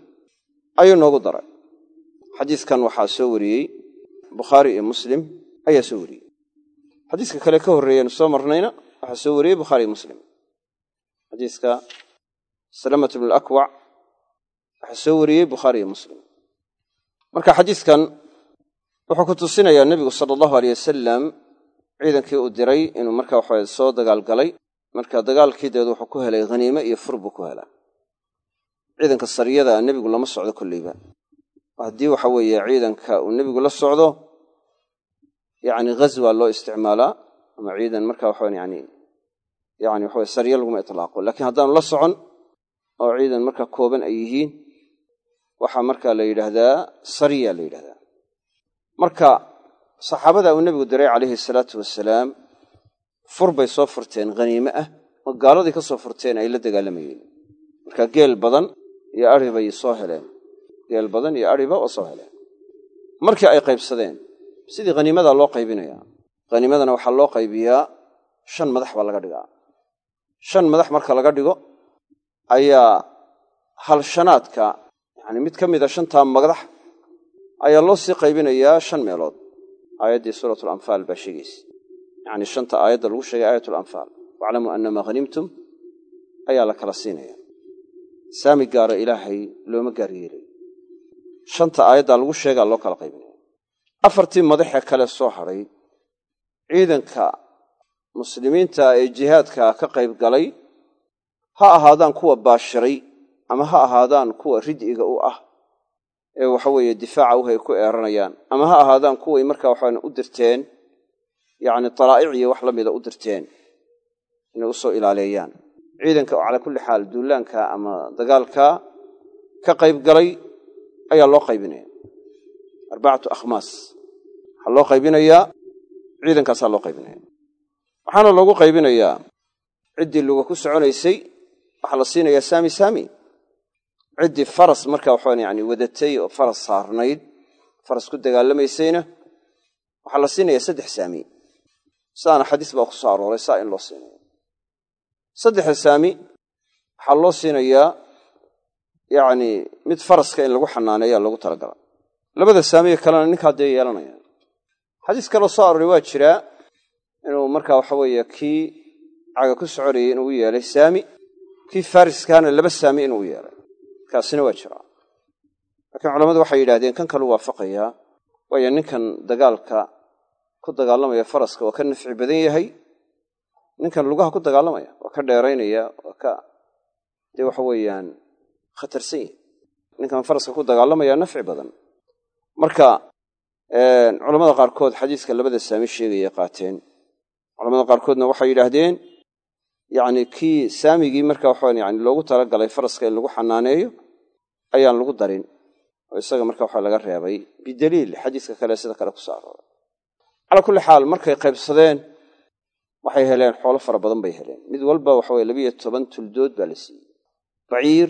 Speaker 1: ayuu noogu daray. Xadiiskan waxaa soo wariyey bukhaari iyo muslim ayaa soo wariyey. Xadiiska kale ka horreeyanu soo marnayna waxaa soo wariyey bukhaari iyo muslim xadiiska salamat bn alakwac waxaa soo wariyey bukhaari iyo muslim. Marka xadiiskan wuxuu ku tusinayaa nebigu sala allahu aleyh wasalam ciidankii uu diray inuu marka waxawe soo dagaalgalay marka dagaalkii deed wuxuu ku helay haniime iyo fur buu ku helaa. Ciidanka sariyada nebigu lama socdo kolleyba haddii waxa weeye ciidanka uu nebigu la socdo yani ghazwa loo isticmaalaa ama ciidan marka waxaan yani yani waxa sarye laguma itlaaqo. Lakiin haddaanu la socon oo ciidan marka kooban ay yihiin waxaa marka la yidhaahdaa sariya la yidhahdaa marka saxaabada uu nebigu diray calayhi salaatu wasalaam fur bay soo furteen haniime ah oo gaaladii ka soo furteen ay la dagaalamayeen marka geel badan iyo ari bay soo heleen. Geel badan iyo ariba oo soo heleen. Markii ay qaybsadeen sidii haniimada loo qaybinayaa haniimadana waxaa loo qaybiyaa shan madax baa laga dhigaa shan madax marka laga dhigo ayaa halshanaadka yacni mid ka mida shantaa madax ayaa loo sii qaybinayaa shan meelood. Aayaddii suuratu alanfaal baa sheegaysa. Yacni shanta aayadda lagu sheegay aayat alanfaal waclamuu annamaa hanimtum ayaa la kala siinaya. Saami gaara ilaahay looma gaar yeelay shanta aayaddaa lagu sheegaa loo kala qaybinaya afartii madaxee kale soo hadhay ciidanka muslimiinta ee jihaadka ka qayb galay ha ahaadaan kuwa baashiray ama ha ahaadaan kuwa rid'iga u ah ee waxaweeye difaaca u hay ku eeranayaan ama ha ahaadaan kuway markaa waxaan u dirteen yacni dalaa'ic iyo wax la mida u dirteen inay u soo ilaaleeyaan ciidanka oo calaa kulli xaal duulaanka ama dagaalka ka qayb galay ayaa loo qaybinaya. Arbacatu akhmaas. Waxaa loo qaybinayaa ciidankaasaa loo qaybinaya waxaana loogu qaybinayaa ciddii luga ku soconaysay waxaa la siinayaa saami saami. Ciddii faras markaa waxaan yani wadatay oo faras saarnayd faras ku dagaalamaysayna waxaa la siinayaa saddex saami. Saana xadiis baa ku soo arooray saa in loo siinayo. Saddexda saami waxaa loo siinayaa yacni mid faraska in lagu xanaaneeyaa loogu talagala labada saamiye kalena ninkaa dee yeelanaya. Xadiis kaloo soo arooray waa jiraa inuu markaa waxa weeye kii caga ku soconayay inuu yeelay saami kii fariskaana laba saami inuu yeelay. Kaasina waa jiraa laakiin culammadu waxay yidhahdeen kan kalu waafaqayaa waayo ninkan dagaalka ku dagaalamaya faraska waa ka nafci badan yahay ninkan lugaha ku dagaalamaya waa ka dheeraynaya waa ka dee waxa weeyaan khatarsan yahay. Ninkan faraska ku dagaalamaya nafci badan. Marka culamada qaarkood xadiiska labada saami sheegaya qaateen culamada qaarkoodna waxay yidhaahdeen yacni kii saamigii marka waxaan yani loogu talagalay faraska in lagu xanaaneeyo ayaan lagu darin. Oo isaga marka waxaa laga reebay. Bidaliil xadiiska kale sida kale ku soo arooray kulli xaal markay qaybsadeen waxay heleen xoolo fara badan bay heleen. Mid walba waxaweye labiyo toban tuldood baa la siiyey. Baciir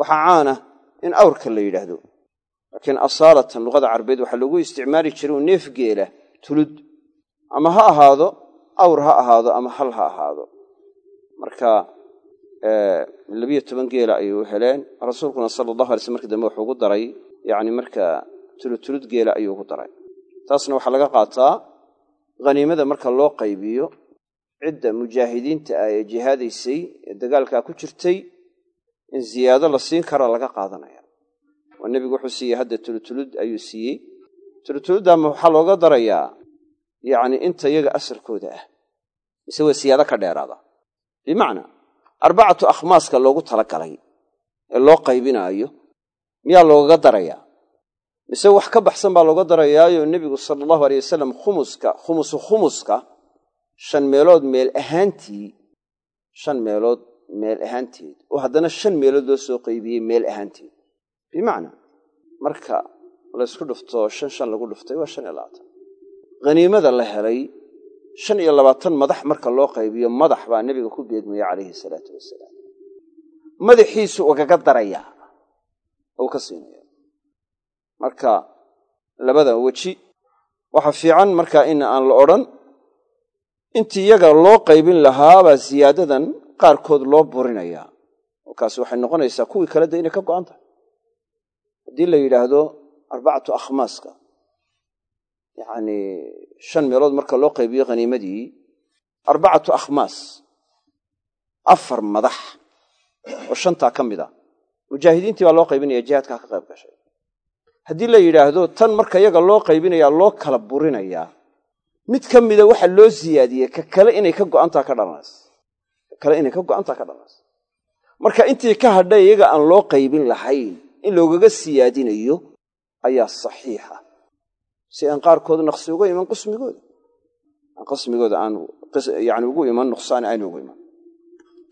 Speaker 1: waxaa caana in awrka la yidhaahdo. Laakiin asaalatan luqada carabeed waxaa loogu isticmaali jiray u neef geela tulud ama ha ahaado awr ha ahaado ama hal ha ahaado. Marka labiyo toban geela ayay u heleen. Rasuulkuna sala allahu alay sl markii dambe wuxuu ugu daray yacni marka tuludtulud geela ayuu ugu daray. Taasna waxaa laga qaataa haniimada marka loo qaybiyo cidda mujaahidiinta ah ee jihaadaysay ee dagaalkaa ku jirtay in ziyaado la siin karaa laga qaadanaya. Waa nebigu wuxuu siiyey hadda tulutulud ayuu siiyey. Tulutuluddaama waxaa looga darayaa yacni inta iyaga asarkooda ah mise waa siyaado ka dheeraada. Bimacnaa arbacatu akhmaaska loogu talagalay ee loo qaybinaayo miyaa loogaga darayaa mise wax ka baxsan baa looga darayaayo nebigu sala allahu aleyh wasalam khumuska khumusu khumuska shan meelood meel ahaantii shan meelood meel ahaanteed oo haddana shan meelood loo soo qaybiyey meel ahaanteed bimacnaa marka laysku dhufto shan shan lagu dhuftay waa shan iyo labaatan haniimada la helay shan iyo labaatan madax marka loo qaybiyo madax baa nebiga ku geedmaya calayhi salaatu wasalaam madaxiisu ugaga darayaa ou ka siinaya marka labada weji waxa fiican marka in aan la odhan intii iyaga loo qaybin lahaabaa siyaadadan qaarkood loo burinayaa kaasi waxay noqonaysaa kuwii kale de inay ka go'an tahay. Haddii la yidhaahdo arbacatu akhmaaska yacni shan meelood marka loo qaybiyo khaniimadii arbacatu akhmaas afar madax oo shantaa ka mid a mujaahidiintii baa loo qaybinaya jihaadkaa ka qayb gashay. Haddii la yidhaahdo tan marka iyaga loo qaybinayaa loo kala burinayaa mid ka mida waxa loo siyaadiyey ka kale inay ka go'antaa ka dhalanays. Ka kale inay ka go'antaa ka dhalanays. Marka intii ka hadhay iyaga aan loo qaybin lahayn in loogaga siyaadinayo ayaa saxiixa si aan qaarkood naqsi uga iman qismigooda qismigooda aan ugu iman nuqsaani aynu ugu iman.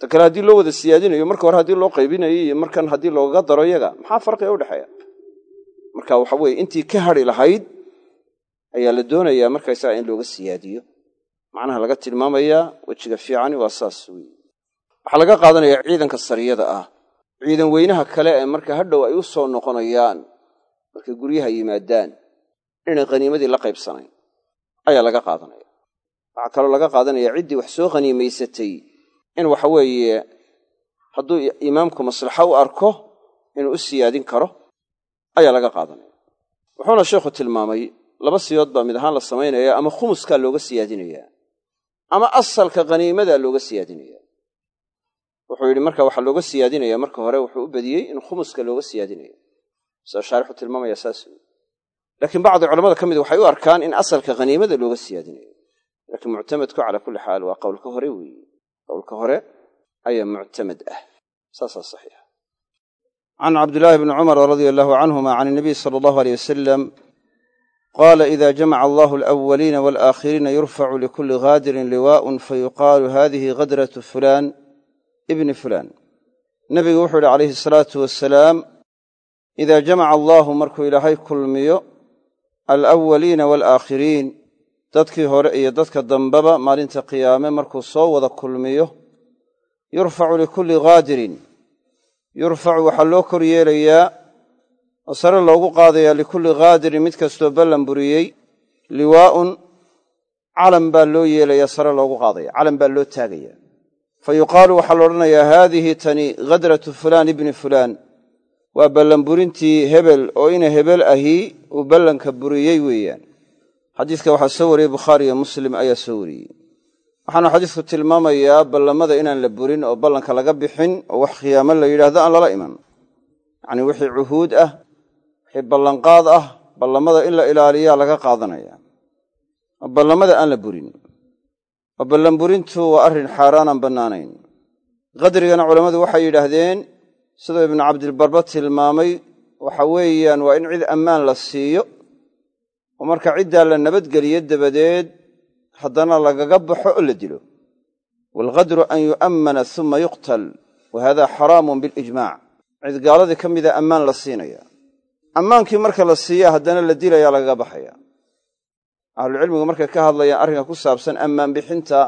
Speaker 1: Ta kale haddii loo wada siyaadinayo marka hore haddii loo qaybinayo iyo markan haddii loogaga daro yaga maxaa farqiga udhexeeya marka waxa weye intii ka hadri lahayd ayaa la doonayaa markaysaga in looga siyaadiyo. Macnaha laga tilmaamayaa wejiga fiicani waa saas wey waxaa laga qaadanayaa ciidanka sariyada ah. Ciidan weynaha kale ee marka hadhow ay u soo noqonayaan markay guryaha yimaadaan inay khaniimadii la qaybsanayn. Ayaa laga qaadanaya. Waxaa kaloo laga qaadanaya ciddii wax soo khaniimaysatay in waxa weeye hadduu imaamku maslaxo u arko inuu u siyaadin karo ayaa laga qaadanaya. Wuxuuna sheikhu tilmaamay laba siyood baa mid ahaan la samaynaya ama khumuskaa looga siyaadinayaa ama asalka khaniimadaa looga siyaadinaya wuxuu yidhi marka waxaa looga siyaadinaya marka hore wuxuu u badiyey in khumuska looga siyaadinayo sida shaarixu tilmaamaya saas laakiin bacdi culamada ka mid waxay u arkaan in asalka khaniimada looga siyaadinayo laakiin muctamadku calaa kulli xaal waa qowlka hore weeye qowlka hore ayaa muctamad ah. Saasaa saxiixa can cabdillaahi bni cumar radia allahu canhuma can inabiy sala allahu aleyh wasalam qaala ida jamaca allahu alawaliina walaakhiriina yurfacu likulli gaadirin liwaa'un fayuqaalu hadihi gadratu fulaan ibni fulaan. Nebigu wuxuu yidhi calayhi asalaatu wasalaam idaa jamaca allaahu markuu alawaliina waalaakhiriin dadkii hore iyo dadka dambeba maalinta qiyaame markuu soo wada kulmiyo yurfacu likulli gaadirin yurfacu waxaa loo kor yeelayaa oo sare loogu qaadayaa likulli gaadirin mid kastoo ballan buriyey liwaa'un calan baa loo yeelayaa sare loogu qaadaya calan baa loo taagaya fa yuqaalu waxaa la odhanayaa haadihi tani gadratu fulaan ibni fulaan. Waa ballanburintii hebel oo ina hebel ahi uu ballanka buriyey weeyaan. Xadiiska waxaa soo wariyey bukhaari iyo muslim ayaa soo wariyey. Waxaana xadiisku tilmaamayaa ballamada inaan la burin oo ballanka laga bixin oo wax khiyaamo la yidhaahdo aan lala iman. Yacnii wixii cuhuud ah wixii ballanqaad ah ballamada in la ilaaliyaa laga qaadanaya. Oo ballamada aan la burin. Oo ballanburintu waa arrin xaaraanaan bannaanayn. Qadrigana culammadu waxay yidhaahdeen siduu ibnu cabdilbarba tilmaamay waxa weeyaan waa in cid ammaan la siiyo oo marka ciddaa la nabadgeliyo dabadeed haddana lagaga baxo oo la dilo. Waalqadru an yu'ammana suma yuqtal wa hada xaraamun bilijmaac cid gaaladii ka mida ammaan la siinaya. Ammaankii marka la siiya haddana la dilaya lagaga baxaya. Ahlucilmigu markay ka hadlayaan arrinka ku saabsan ammaan bixinta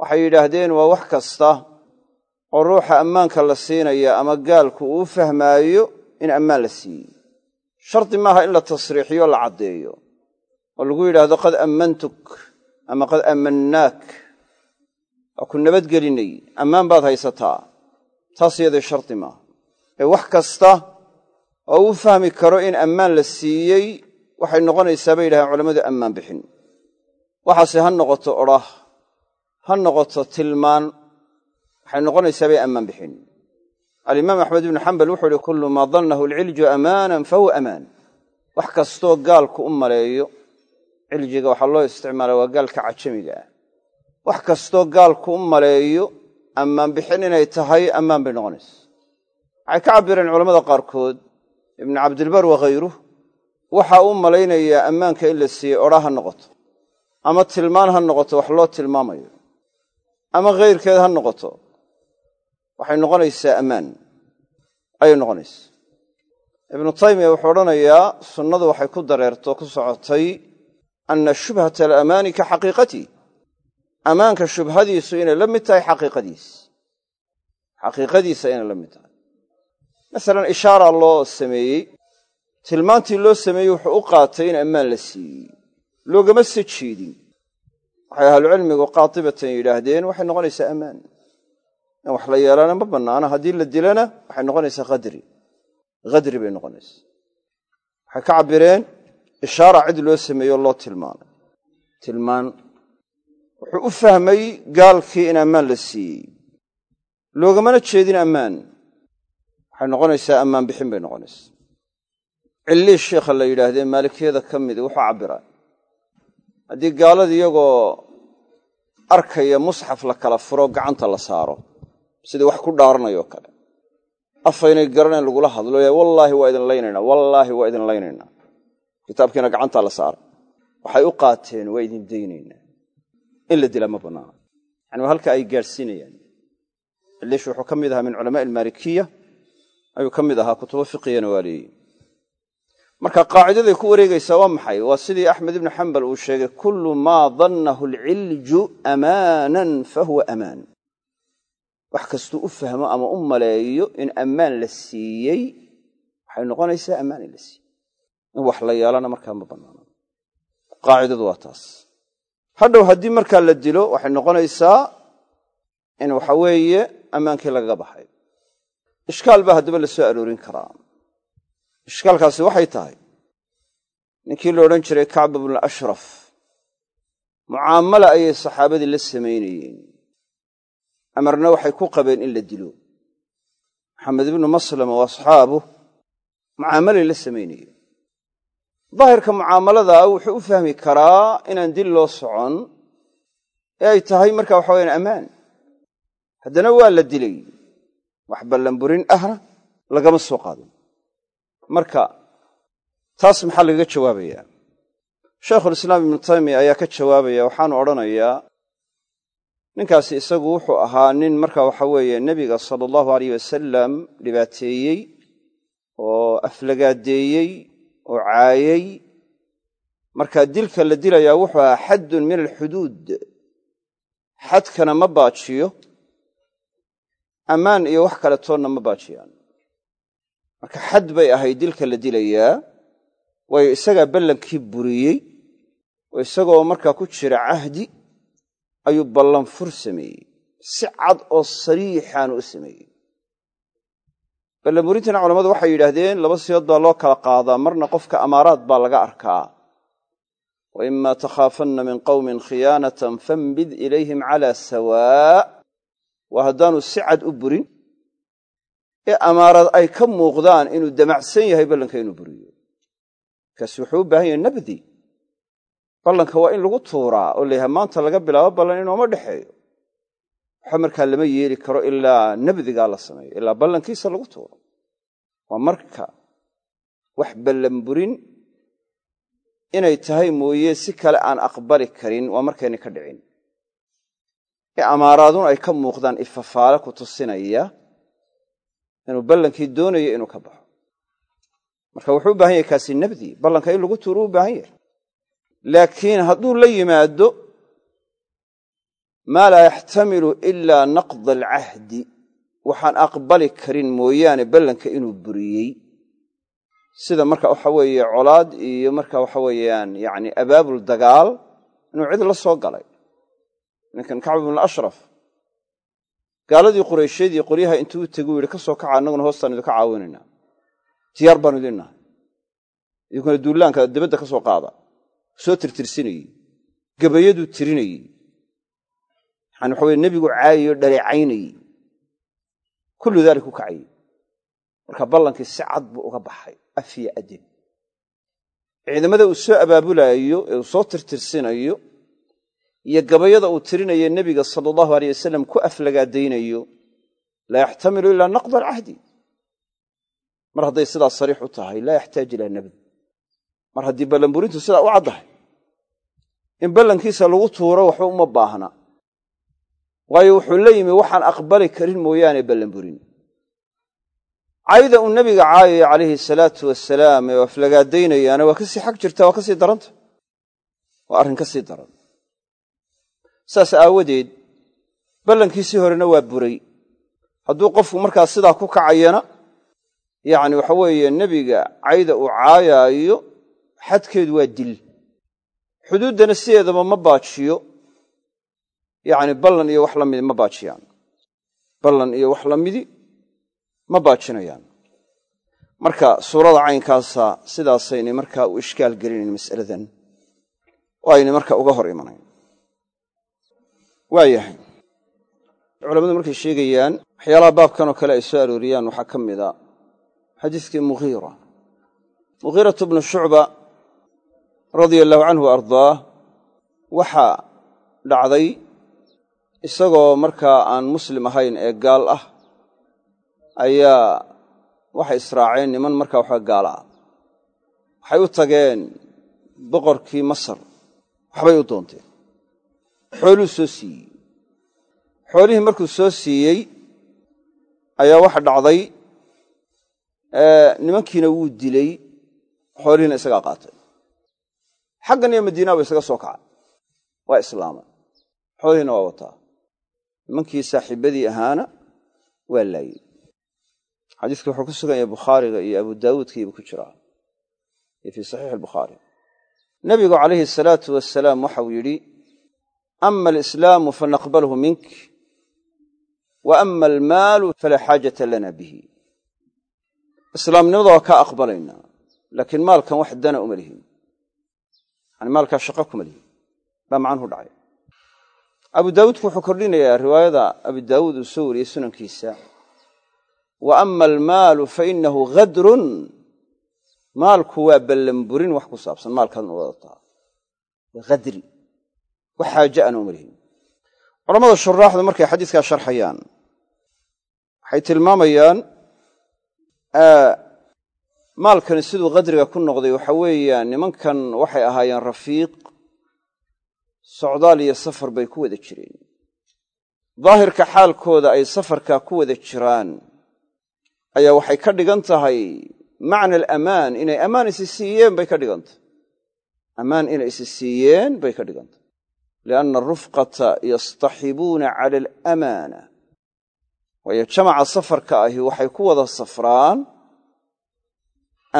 Speaker 1: waxay yidhaahdeen waa wax kasta oo ruuxa ammaanka la siinaya ama gaalku uu fahmaayo in ammaan la siiyey. Shardi maaha in la tasriixiyo la caddeeyo oo lagu yidhaahdo qad ammantuk ama qad ammannaak. Waa ku nabadgelinay. Ammaan baad haysataa. Taas iyadee shardi maaha. Ee wax kasta oo uu fahmi karo in ammaan la siiyey waxay noqonaysaa bay yidhahdeen culammadu ammaan bixin. Waxaase ha noqoto odhah ha noqoto tilmaan waxay noqonaysaa bay ammaan bixin alimaam axmed ibnu xambal wuxuu ihi kullu maa dannahu alcilju amaanan fahuwa amaan. Wax kastoo gaalku u maleeyo ciljiga waxaa loo isticmaala waa gaalka cajamiga ah. Wax kastoo gaalku u maleeyo ammaan bixin inay tahay ammaan bay noqonaysa. Waxay ka cabbireen culamada qaarkood ibnu cabdilbar wakhayruh waxa uu malaynayaa ammaanka in la siiyey odha ha noqoto ama tilmaan ha noqoto wax loo tilmaamayo ama khayrkeed ha noqoto waxay noqonaysaa ammaan ayay noqonaysaa. Ibnu taymiya wuxuu odhanayaa sunnadu waxay ku dareerto ku socotay anna shubhata alamaani ka xaqiiqatii ammaanka shubhadiisu inay la mid tahay xaqiiqadiis xaqiiqadiisa inay la mid tahay. Masalan ishaara loo sameeyey tilmaantii loo sameeyey wuxuu u qaatay in ammaan la siiyey. Loogama se jeedin waxay ahlucilmigu qaatibatan yidhaahdeen waxay noqonaysaa ammaan in wax la yeelana ma bannaana haddii la dilana waxay noqonaysaa qadri. Qadri bay noqonaysaa. Waxay ka cabbireen ishaara cid loo sameeyo loo tilmaamay tilmaan wuxuu u fahmay gaalkii in ammaan la siiyey. Loogamana jeedin ammaan. Waxay noqonaysaa ammaan bixin bay noqonaysaa. Cillii sheikha la yidhaahdee maalikiyada ka midi wuxuu cabbiraa. Haddii gaalada iyagoo arkaya musxaf la kala furo gacanta la saaro sidii wax ku dhaaranayoo kale. Afaynay garanayn lagula hadlo. Wallaahi waa idin laynaynaa wallaahi waa idin laynaynaa kitaabkiina gacantaa la saara waxay u qaateen waa idin daynaynaa in la dilaa ma yani halka ay gaadhsiinayaan. Lish wuxuu ka mid ahaa min culamaai almaalikiya ayuu ka mid ahaa kutubo fiqigana waa marka qaacidaday ku wareegaysaa waa maxay? Waa sidii axmed ibnu xambal uu sheegay kullu maa dannahu alcilju amaanan fahuwa amaan wax kastuu u fahmo ama u maleeyo in ammaan la siiyey waxay noqonaysaa ammaan in la siiyey. In wax la yeelana markaa ma bannaana qaacidadu waa taas. Hadhow haddii markaa la dilo waxay noqonaysaa in waxa weeye ammaankii lagaga baxay. Ishkaal baa haddaba la soo aroorin karaa. Ishkaalkaasi waxay tahay ninkii la odhan jiray kacb bnu ashraf mucaamala ayay saxaabadii la samaynayeen amarna waxay ku qabeen in la dilo. Maxamed ibnu maslama wa asxaabuh mucaamalay la samaynayeen daahirka mucaamaladaa wuxuu u fahmi karaa inaan dil loo socon ee ay tahay marka waxa wayaan ammaan. Haddana waa la dilay wax ballanburin ahna lagama soo qaadin. Marka taas maxaa lagaga jawaabayaa shaykhulislaam ibnu taymiya ayaa ka jawaabaya waxaanu odhanayaa ninkaasi isagu wuxuu ahaa nin marka waxa weeye nebiga sala allahu aleyh wasalam dhibaateeyey oo aflagaadeeyey oo caayey. Marka dilka la dilayaa wuxuu ahaa xaddun min alxuduud. Xadkana ma baajiyo. Ammaan iyo wax kale toonna ma baajiyaan. Marka xad bay ahayd dilka la dilayaa. Waayo isagaa ballankii buriyey. Oo isagoo markaa ku jira cahdi ayuu ballanfur sameeyey. Si cad oo sariixaanu u sameeyey. Ballanburintiina culammadu waxay yidhaahdeen laba siyood baa loo kala qaadaa marna qofka amaaraad baa laga arkaa. Wa imaa takhaafanna min qowmin khiyaanatan fambid ilayhim calaa sawaa waa haddaanu si cad u burin ee amaarad ay ka muuqdaan inuu damacsan yahay ballanka inuu buriyo. Markaasi wuxuu u baahan yahay nabdi ballanka waa in lagu tuuraa oo layahay maanta laga bilaabo ballan inooma dhexeeyo. Waxa markaa lama yeeli karo ilaa nabdigaa la sameeyo ilaa ballankiisa lagu tuuro. Waa marka wax ballanburin inay tahay mooye si kale aan aqbali karin waa markaynay ka dhicin. Ee amaaraadun ay ka muuqdaan ifafaale ku tusinaya inuu ballankii doonayo inuu ka baxo. Marka wuxuu u baahan yahay kaasi nabdi ballanka in lagu tuuro u baahan yahay laakiin hadduu la yimaado maa laa yaxtamilu ilaa naqda alcahdi. Waxaan aqbali karin mooyaane ballanka inuu buriyey. Sida marka waxa weeye colaad iyo marka waxa weeyaan yani abaabul dagaal inuu cid la soo galay. Ninkan kacb ibnu ashraf gaaladii qureyshyadii qolyaha intuu u tegu yidhi ka soo kaca annaguna hoostaan idinka caawinaynaa diyaar baanu idin nahay. Idinkuna duullaanka dabadda ka soo qaada soo tirtirsinayey gabayaduu tirinayey yani waxa weye nebigu caayayo dhaleecaynayey kullu daalik u marka ballankii si cad buu uga baxay afiya adin ciidamada uu soo abaabulaayo ee uu soo tirtirsinayo iyo gabayada uu tirinayo nebiga sala allahu aleyh wasalam ku aflagaadaynayo laa yaxtamilu ilaa naqda alcahdi mar hadday sidaa sariix u tahay laa yaxtaaj ilaa nabd mar haddii ballanburintu sidaa u caddahay in ballankiisa lagu tuuro waxba uma baahna. Waayo wuxuu la yimi waxaan aqbali karin mooyaane ballanburin. Cayda uu nebiga caayaya calayhi salaatu wasalaam ee aflagaadaynayaana waa ka sii xag jirta waa ka sii daranta. Waa arrin ka sii daran. Saas aawadeed ballankiisii horena waa buray. Hadduu qofku markaa sidaa ku kacayana yacni waxa weeye nebiga cayda uu caayaayo xadkeedu waa dil. Xuduuddana sideedaba ma baajiyo. Yacni ballan iyo wax la midi ma baajiyaan. Ballan iyo wax la midi ma baajinayaan. Marka suurada caynkaasa sidaasaynay markaa u ishkaal gelinayn mas'aladan. Oo aynay marka uga hor imanayn. Waayahay. Culammadu markay sheegayaan waxyaalaha baabkanoo kale ay soo arooriyaan waxaa ka mid a xadiiskii mughiira mughiiratu bnu shucba radia allahu canhu ardaah waxaa dhacday isagoo markaa aan muslim ahayn ee gaal ah ayaa waxay israaceen niman markaa waxaa gaala. Ah waxay u tageen boqorkii masar. Waxbay u doonteen xooluu soo siiyey. Xoolihii markuu soo siiyey ayaa waxa dhacday nimankiina wuu dilay xoolihiina isagaa qaatay xaggan iyo madiina ba isaga soo kacay waa islaamay xoolihiina waa wataa. Nimankii saaxiibadii ahaana waa laayey xadiiska wuxuu ku sugan yahay bukhaariga iyo abu daawuudkiibu ku jiraa. Iyo fii saxiixi albukhaari. Nebigu calayhi asalaatu wasalaam waxau yidhi ama alislaamu fanaqbalhu mink wa ama almaalu falaa xaajata lana bihi. Islaamnimada waa kaa aqbalaynaa laakiin maalkan wax dana uma lihin yani maalkaa shaqo kuma lihin baa macnuhu dhacay. Abu daawuudku wuxuu kordhinayaa riwaayada abu daawuud uu soo wariyey sunankiisa. Wa ama almaalu fainahu hadrun maalku waa ballanburin wax ku saabsan maalkaad una wadataa waa wax xaaje ana uma lihin shuraaxdu markay xadiiskaa sharxayaan waxay tilmaamayaan maalkani siduu qadriga ku noqday waxa weeyaan nimankan waxay ahaayeen rafiiq socdaal iyo safar bay ku wada jireen. Daahirka xaalkooda ay safarkaa ku wada jiraan ayaa waxay ka dhigan tahay macna alamaan inay ammaan isi siiyeen bay ka dhigan tahay. Ammaan inay isi siiyeen bay ka dhigan tahay. Lianna arufqata yastaxibuuna cala alamaana waayo jamaca safarka ahi waxay ku wada safraan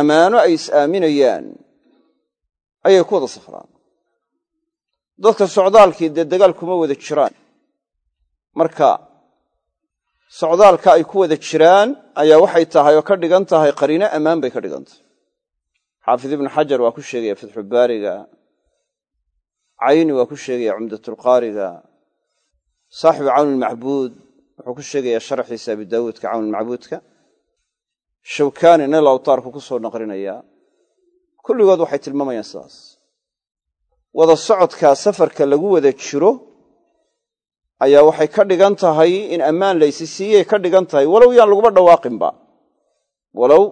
Speaker 1: ammaano ay is-aaminayaan ayay ku wada safraan. Dadka socdaalkii dee dagaal kuma wada jiraan. Marka socdaalka ay ku wada jiraan ayaa waxay tahay oo ka dhigan tahay qariino ammaan bay ka dhigan tahay. Xaafid ibnu xajar waa ku sheegaya fatxubaariga cayni waa ku sheegaya cumdatulqaariga saaxibu cawnilmacbuud wuxuu ku sheegayaa sharxiisa abi daawuudka cawnilmacbuudka shawkaani nel awtaarku ku soo naqrinayaa kulligood waxay tilmaamayaan sidaas. Wada socodkaa safarka lagu wada jiro ayaa waxay ka dhigan tahay in ammaan laysi siiyey ka dhigan tahay walow yaan laguba dhawaaqinba. Walow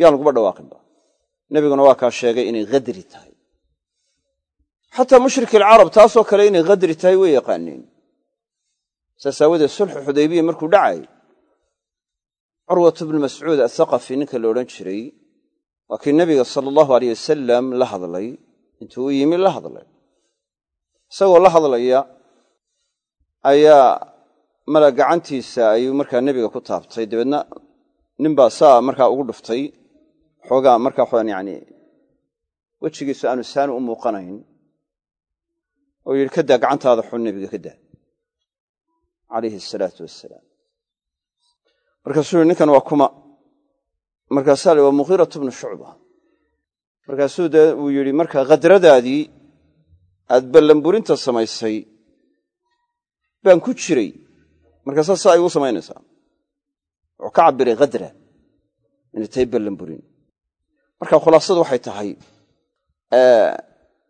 Speaker 1: yaan laguba dhawaaqinba. Nebiguna waa kaa sheegay inay khadri tahay. Xataa mushriki alcarab taasoo kale inay khadri tahay way yaqaaneen saas aawadeed sulxu xudaybiya markuu dhacay curwatu bnu mascuud athaqafi ninka la odhan jiray waa kii nebiga sala allahu aleyh wasalam la hadlay intuu u yimi la hadlay. Isagoo la hadlaya ayaa mala gacantiisa ayuu markaa nebiga ku taabtay. Dabeedna ninbaa saa markaa ugu dhuftay xoogaa markaa waxaan yani wejigiisu aanu saani u muuqanayn oo yidhi ka daa gacantaada xun nebiga ka daa. Calayhi asalaatu wassalaam markaasuu ninkan waa kuma. Markaasaa li waa mughiiratu bnu shucba. Markaasuu dee uu yidhi markaa khadradaadii aad ballanburinta samaysay baan ku jiray. Markaasaa saa igu samaynaysaa. Wuxuu ka cabbiray khadra inay tahay ballanburin. Marka khulaasadu waxay tahay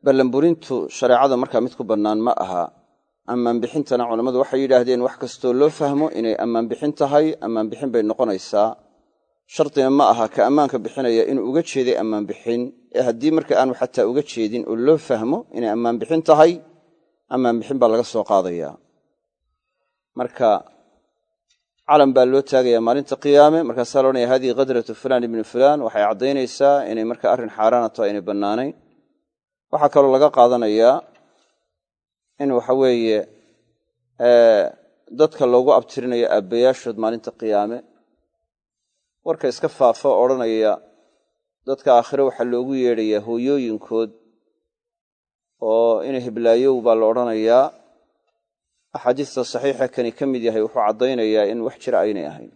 Speaker 1: ballanburintu shareecada markaa mid ku bannaan ma aha ammaanbixintana culammadu waxay yidhaahdeen wax kastoo loo fahmo inay ammaanbixin tahay ammaanbixin bay noqonaysaa. Shardiga ma aha ka ammaanka bixinaya inuu uga jeeday ammaanbixin. Ee haddii marka aanu xataa uga jeedin oo loo fahmo inay ammaanbixin tahay ammaanbixin baa laga soo qaadayaa marka calan baa loo taagayaa maalinta qiyaame. Markaasaa loodhanaya hadihi kadratu fulaan ibni fulaan waxay caddaynaysaa inay marka arrin xaaraana taho aynay bannaanayn. Waxaa kaloo laga qaadanayaa in waxa weeye dadka loogu abtirinayo aabbayaashood maalinta qiyaame. Warka iska faafo odhanaya dadka aakhire waxaa loogu yeedhayaa hooyooyinkood oo inay hiblaayow baa la odhanayaa axaadiista saxiixa kani ka mid yahay wuxuu caddaynayaa in wax jira aynay ahayn.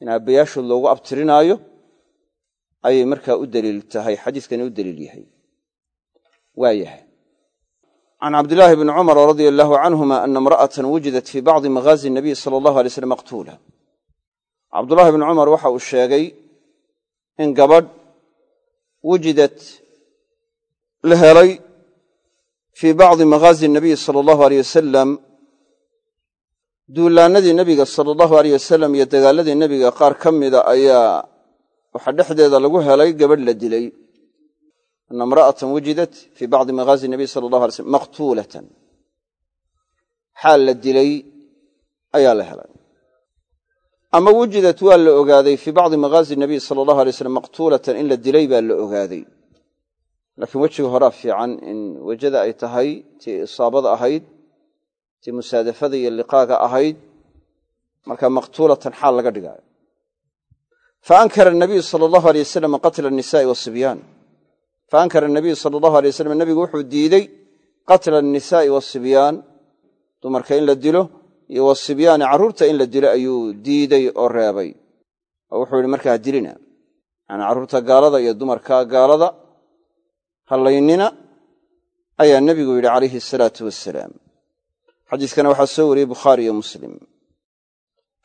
Speaker 1: In aabbayaashood loogu abtirinaayo ayay markaa u daliil tahay xadiiskani u daliil yahay. Waa yahay can cabdillaahi bni cumar radia allaahu canhuma ana imra'atan wujidat fii bacdi maghaazi nabiy sala allahu alay slam maqtuula cabdullaahi bni cumar waxa uu sheegay in gabadh wujidat la helay fii bacdi maghaazi nabiyi sala allahu aleyh wasalam duulaannadii nebiga sala allahu aleyh wasalam iyo dagaaladii nebiga qaar ka mida ayaa waxaa dhexdeeda lagu helay gabadh la dilay ana imra'atan wujidat fii bacdi maghaazi nabiy sala allahu alay slm maqtuulatan xaal la dilay ayaa la helay ama wujidat waa la ogaaday fii bacdi maghaazi nabiy sala allahu alay slam maqtuulatan in la dilay baa la ogaaday laakiin wejiga horaa fiican in wejada ay tahay tii isaabada ahayd tii musaadafada iyo liqaaga ahayd marka maqtuulatan xaal laga dhigaayo fa ankara nabiyu sala allahu alay qatla annisaai wasibyaan fa ankara nabiyu sala allahu alay wasalam nebigu wuxuu diidey qatla annisaa'i wasibyaan dumarka in la dilo iyo wasibyaani carruurta in la dilo ayuu diiday oo reebay oo wuxuu yidhi markaa dilina yani carruurta gaalada iyo dumarka gaalada hallaynina ayaa nebigu yidhi calayhi asalaatu wasalaam xadiiskana waxaa soo wariyey bukhaari iyo muslim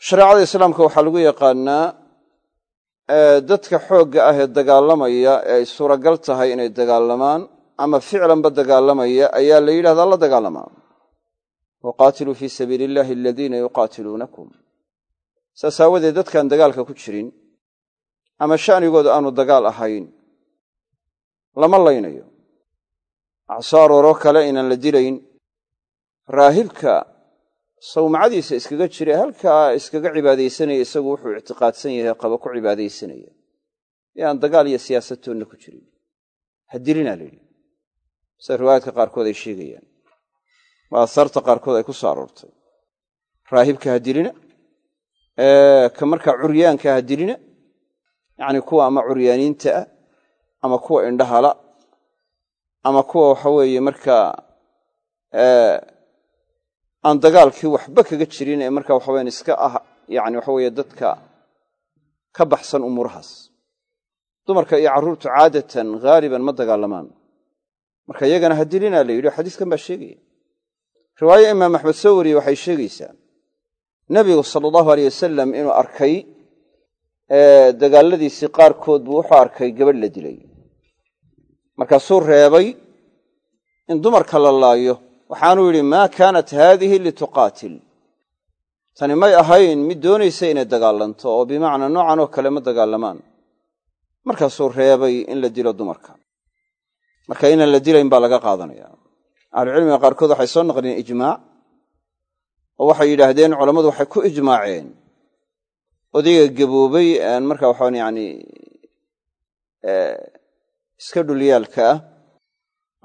Speaker 1: shareecada islaamka waxaa lagu yaqaanaa dadka xoogga ah ee dagaalamaya ee ay suuragal tahay inay dagaalamaan ama ficlanba dagaalamaya ayaa la yidhahdaa la dagaalamaa waqaatiluu fii sabiili illahi aladiina yuqaatiluunakum. Saas aawadeed dadkaan dagaalka ku jirin ama sha'nigooda aanu dagaal ahayn lama laynayo. Acsaaroroo kale inaan la dilayn raahibka sawmacadiisa iskaga jira halkaa iskaga cibaadaysanaya isagu wuxuu ictiqaadsan yahay qaba ku cibaadaysanaya. Ee aan dagaal iyo siyaasatoonna ku jirin. Ha dilinaa la yidhi. Sida riwaayaadka qaarkood ay sheegayaan. Waa asaarta qaarkood ay ku soo aroortay. Raahibka ha dilina ka markaa curyaanka ha dilina yacni kuwa ama curyaaniinta ah ama kuwa indhahala ama kuwa waxa weeye markaa aan dagaalkii waxba kaga jirin ee markaa waxaweyan iska ah yani waxa weeye dadka ka baxsan umuurahaas. Dumarka iyo carruurtu caadatan haaliban ma dagaalamaan. Marka iyagana ha dilinaa la yidhi xadiiskan baa sheegaya. Riwaayo imaam axmed soo wariyey waxay sheegaysaa nebigu sala allahu aleyh wasalam inuu arkay dagaalladiisii qaarkood buu wuxuu arkay gabadh la dilay. Markaasuu reebay in dumarka la laayo waxaanuu yidhi maa kaanat haadihi lituqaatil. Tani may ahayn mid doonaysa inay dagaalanto oo bimacnaa noocan oo kale ma dagaalamaan. Markaasuu reebay in la dilo dumarka. Marka inaan la dilayn baa laga qaadanaya. Ahlucilmiga qaarkood waxay soo naqliyeen ijmaac oo waxay yidhaahdeen culammadu waxay ku ijmaaceen. Odayga gaboobay aan marka waxaan yani iska dhulyaalka ah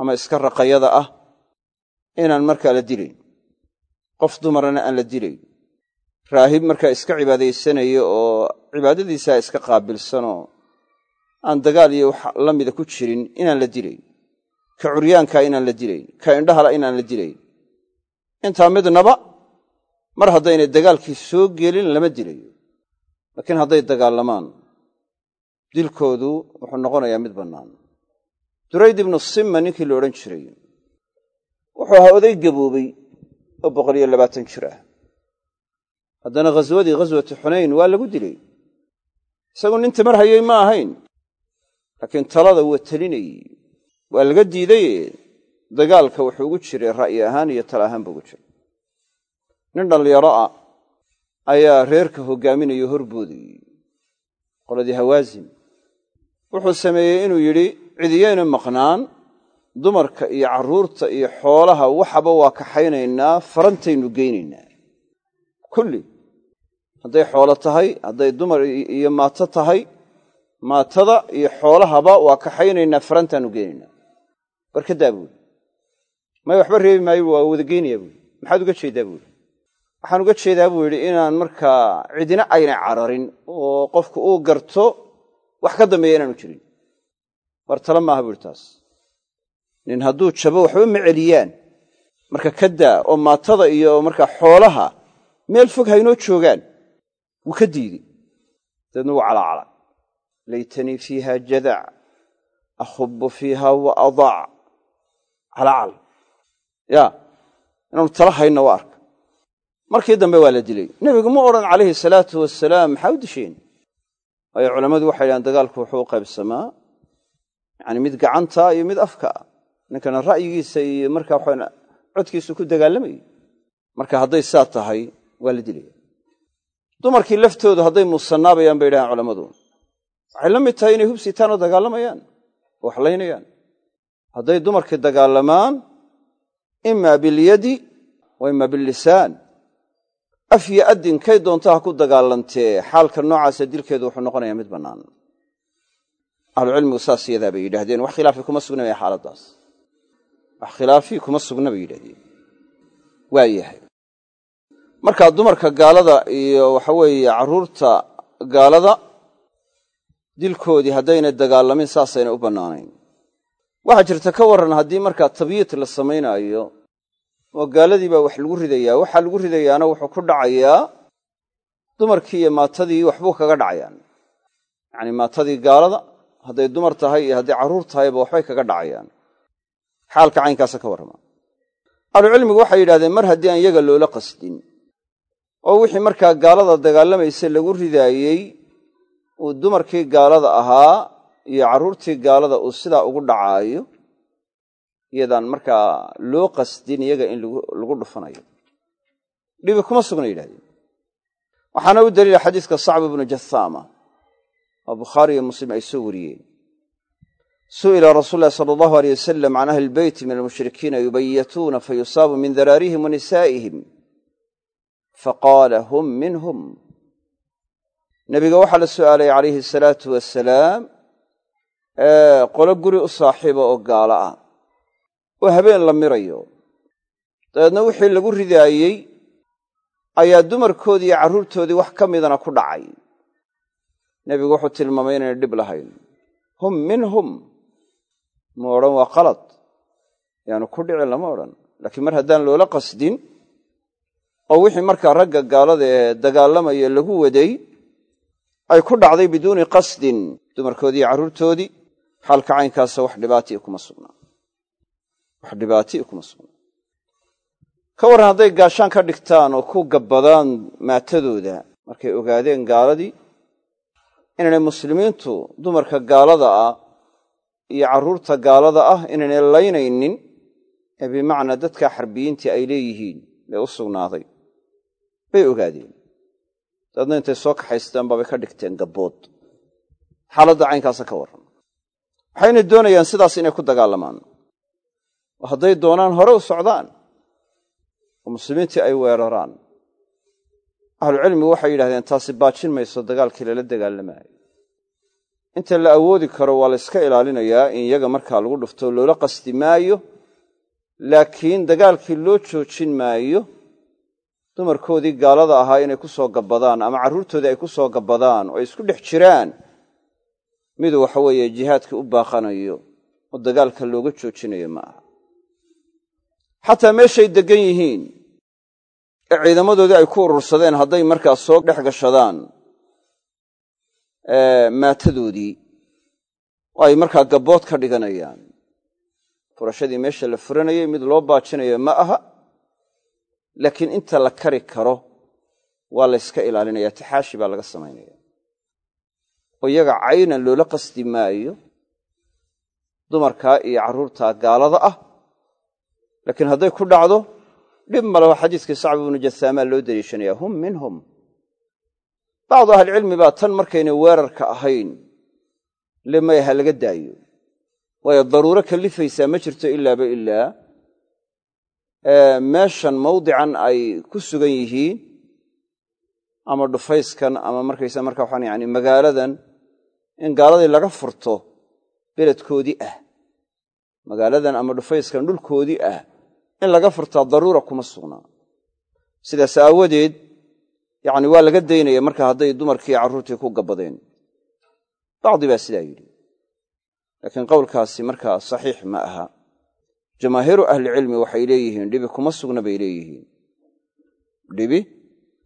Speaker 1: ama iska raqayada ah inaan markaa la dilayn qof dumarana aan la dilayn raahib markaa iska cibaadaysanayo oo cibaadadiisaa iska qaabilsanoo aan dagaal iyo wax la mida ku jirin inaan la dilayn ka curyaankaa inaan la dilayn ka indhahala inaan la dilayn intaa midnaba mar haddaynay dagaalkii soo gelin lama dilayo laakiin hadday dagaalamaan dilkoodu wuxuu noqonayaa mid bannaan. Durayd ibnu simma ninkii la odhan jiray wuxuu ahaa oday gaboobay oo boqol iyo labaatan jir ah. Haddana ghaswadii ghaswatu xunayn waa lagu dilay. Isagu nin tamar hayey ma ahayn laakiin talada waa telinayey waa laga diidaye dagaalka wuxuu ugu jiray ra'yi ahaan iyo tala ahaan buu ugu jiray. Nin dhallinyaro ah ayaa reerka hoggaaminayo horboodayey qoladii hawaasim wuxuu sameeyey inuu yidhi cidiyayna maqnaan dumarka iyo carruurta iyo xoolaha waxaba waa kaxaynaynaa farantaynu geynaynaa. Kulli hadday xoolo tahay hadday dumar iyo maato tahay maatada iyo xoolahaba waa kaxaynaynaa farantaanu geynaynaa. Barkadaa buuri may waxba reebi maayo waa wada geynayaa buuri maxaad uga jeedaa buuri waxaan uga jeedaa buu yidhi inaan markaa cidina aynay cararin oo qofku uu garto wax ka dambeeya inaanu jirin. War tala maaha buuhi taas nin hadduu jabo waxba ma celiyaan. Marka ka oo maatada iyo markaa xoolaha meel fog haynoo joogaan. Wuu ka diidey dabeedna wuu calaacala laytanii fiiha jadac akhubbu fiiha wa adaac calaacal ya inaanu tala hayna waa arka. Markii dambe waa la dilay. Nebigu ma odhan calayhi salaatu wasalaam maxaa u disheen waayo culammadu waxay dhahaan dagaalku wuxuu u qaybsamaa yani mid gacanta iyo mid afka ah ninkana ra'yigiisa iyo markaa waxaan codkiisu ku dagaalamayay marka hadday saa tahay waa la dilaya dumarkii laftoodu hadday musanaabayaan bay yidhahaan culammadu waxay la mid tahay inay hubsitaan oo dagaalamayaan oo waxlaynayaan hadday dumarkii dagaalamaan imaa bilyadi wa imaa billisaan. Af yo addin kay doonta ha ku dagaalantee xaalka noocaasa dilkeedu wuxuu noqonayaa mid bannaan. Ahlucilmigu saas yadaa bay yidhahdeen wax khilaafi kuma sugnamaya xaaladdaas wax khilaafi kuma sugna bay yidhahdeen waa yahay. Markaa dumarka gaalada iyo waxa weeye carruurta gaalada dilkoodii haddaynay dagaalamin saasayna u bannaanayn. Waxaa jirta ka warran haddii markaa tabyiit la samaynaayo oo gaaladii baa wax lagu ridayaa waxaa lagu ridayaana wuxuu ku dhacayaa dumarkii iyo maatadii waxbuu kaga dhacayaan. Yacanii maatadii gaalada hadday dumar tahay iyo hadday carruur tahayba waxbay kaga dhacayaan xaalka caynkaasa ka warrama. Ahlucilmigu waxay yidhahdeen mar haddii aan iyaga loola qasdin oo wixii markaa gaalada dagaalamaysa lagu ridaayey uu dumarkii gaalada ahaa iyo carruurtii gaalada uu sidaa ugu dhacaayo iyadaan markaa loo qasdin iyaga in lagu dhufanayo. Dhibi kuma sugna yidhahdeen waxaana u daliila xadiiska sacb ibnu jahaama oo bukhaari iyo muslim ay soo wariyeen su'ila rasuul lahi sala allahu aleyh wasalam can ahli lbeyti min almushrikiina yubayituuna fayusaabu min daraarihim wa nisaa'ihim faqaala hum minhum nebiga waxaa la su'aalay calayhi asalaatu wasalaam qolo guri u saaxiiba oo gaalo ah oo habeen la mirayo dabeedna wixii lagu ridaayey ayaa dumarkoodii iyo carruurtoodii wax ka midana ku dhacay nebigu wuxuu tilmaamay inaynay dhib lahayn hum minhum ma odhan waa qalad. Yaanu ku dhicin lama odhan. Laakiin mar haddaan loola qasdin oo wixii markaa ragga gaalada ee dagaalamaya lagu waday ay ku dhacday biduuni qasdin dumarkoodii iyo carruurtoodii xaalka caynkaasa wax dhibaati'i kuma sugnaa wax dhibaati'i kuma sugnaa ka warran hadday gaashaan ka dhigtaan oo ku gabbadaan maatadooda markay ogaadeen gaaladii inaynay muslimiintu dumarka gaalada ah iyo carruurta gaalada ah inaynay laynaynin ee bimacnaa dadkaa xarbiyiintii ay leeyihiin bay u sugnaaday. Bay ogaadeen. Daadna intay soo kaxaystaan baabay ka dhigteen gabbood. Xaaladda caynkaasa ka warran. Waxayna doonayaan sidaas inay ku dagaalamaan. Oo hadday doonaan hore u socdaan oo muslimiintii ay weeraraan. Ahlucilmigu waxay yidhahdeen taasi baajin mayso dagaalkii lala dagaalamaayo inta la awoodi karo waa la yska ilaalinayaa in iyaga markaa lagu dhufto loola qasdi maayo laakiin dagaalkii loo joojin maayo dumarkoodii gaalada ahaa inay ku soo gabbadaan ama carruurtoodii ay ku soo gabbadaan oo ay isku dhex jiraan miduu waxa weeye jihaadkii u baaqanayo oo dagaalka looga joojinayo ma aha xataa meeshay deggan yihiin ee ciidamadoodii ay ku urursadeen hadday markaa soo dhex gashadaan maatadoodii oo ay markaa gabbood ka dhiganayaan. Furashadii meesha la furanayay mid loo baajinayo ma aha laakiin inta la kari karo waa la yska ilaalinaya taxaashi baa laga samaynaya. Oo iyaga caynan loola qasdi maayo dumarkaa iyo carruurtaa gaalada ah laakiin hadday ku dhacdo dhib malaho xadiiskii sacb ibnu jasaamaa loo deliishanaya hum minhum bacdu ahlicilmi baa tan markaynay weerarka ahayn le ha laga daayo waayo daruuro kallifaysaa ma jirto ilaaba ilaa meeshan mawdican ay ku sugan yihiin ama dhufayskan ama markaysa marka waxaan yani magaaladan in gaaladii laga furto beledkoodii ah magaaladan ama dhufayskan dhulkoodii ah in laga furtaa daruura kuma sugnaa sidaas aawadeed yani waa laga daynaya marka hadday dumarkii carruurtii ku gabbadeen bacdi baa sidaa yidhi. Laakiin qowlkaasi markaa saxiix ma aha. Jamaahiiru ahlicilmi waxay leeyihiin dhibi kuma sugna bay leeyihiin. Dhibi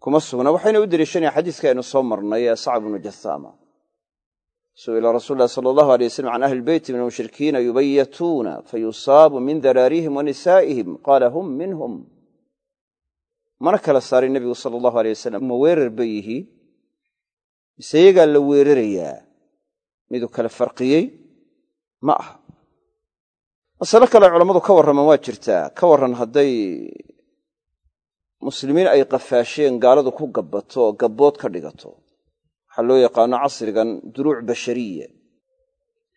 Speaker 1: kuma sugna. Waxayna u deliishanayaan xadiiska aynu soo marnay ee sacb ibnu jahaama su'ila rasuul lahi sala allahu alay waslam can ahli lbeyti min almushrikiina yubayituuna fayusaabu min daraarihim wa nisaa'ihim. Qaala hum minhum mana kala saarin nebigu sala allahu alay wasalam ma weerar bay yihiin mise iyagaa la weerarayaa? Miduu kala farqiyey? Ma aha. Masale kale culammadu ka warramaan waa jirtaa. Ka warran hadday muslimiin ay qafaasheen gaaladu ku gabbato oo gabbood ka dhigato. Waxaa loo yaqaano casrigan duruuc bashariya.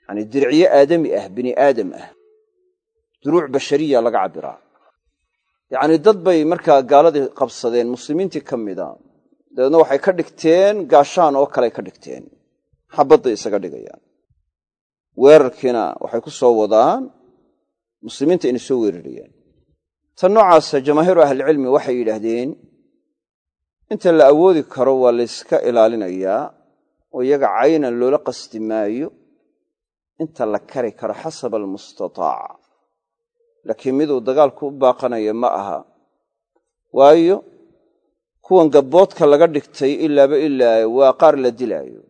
Speaker 1: Yacni diricyo aadami ah bini aadam ah. Duruuc bashariya laga cabbiraa yacnii dad bay markaa gaaladii qabsadeen muslimiintii ka mida dabeedna waxay ka dhigteen gaashaan oo kaley ka dhigteen. Xabadday isaga dhigayaan. Weerarkiina waxay ku soo wadaan muslimiinta inay soo weerarayaan tan noocaasa jamaahiiru ahlicilmi waxay yidhaahdeen inta la awoodi karo waa layska ilaalinayaa oo iyaga caynan loola qasdi maayo. Inta la kari karo xasaba almustataac laakiin miduu dagaalku u baaqanayo ma aha. Waayo kuwan gabboodka laga dhigtay ilaaba ilaa waa qaar la dilaayo.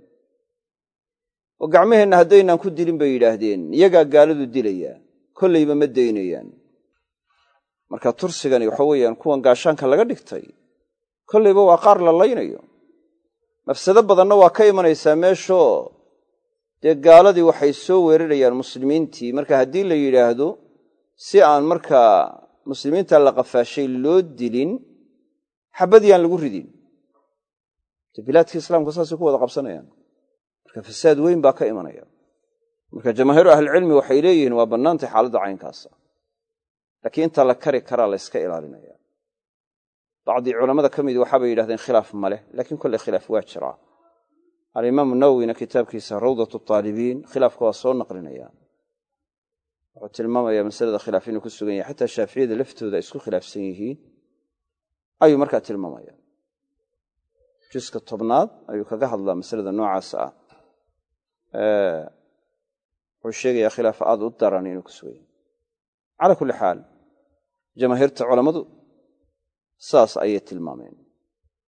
Speaker 1: Oo gacmaheenna haddaynaan ku dilin bay yidhaahdeen iyagaa gaaladu dilayaa kollayba ma daynayaan. Marka tursigani waxa weeyaan kuwan gaashaanka laga dhigtay kollayba waa qaar la laynayo. Mafsado badanna waa ka imanaysaa meeshoo dee gaaladii waxay soo weerarayaan muslimiintii marka haddii la yidhaahdo si aan markaa muslimiinta la qafaashay loo dilin xabadii aan lagu ridin. De bilaadkii islaamka saasay ku wada qabsanayaan. Marka fasaad weyn baa ka imanaya. Marka jamaahiiru ahlicilmi waxay leeyihiin waa bannaantay xaaladda caynkaasa. Laakiin inta la kari karaa la yska ilaalinaya. Bacdii culammada ka midi waxaabay yidhahdeen khilaaf ma leh. Laakiin kolley khilaaf waa jiraa. Alimaamu nawowina kitaabkiisa rawdatu taalibiin khilaafka waa soo naqlinaya wuxuu tilmaamaya masalada khilaaf inuu ku sugan yahay xataa shaaficiyada laftooda isku khilaafsan yihiin ayuu markaa tilmaamaya. Juska tobnaad ayuu kaga hadlaa masalada noocaas ah. Wuxuu sheegayaa khilaaf aad u daran inuu ku sugan yahay. Calaa kulli xaal jamaahiirta culammadu saas ayay tilmaameen.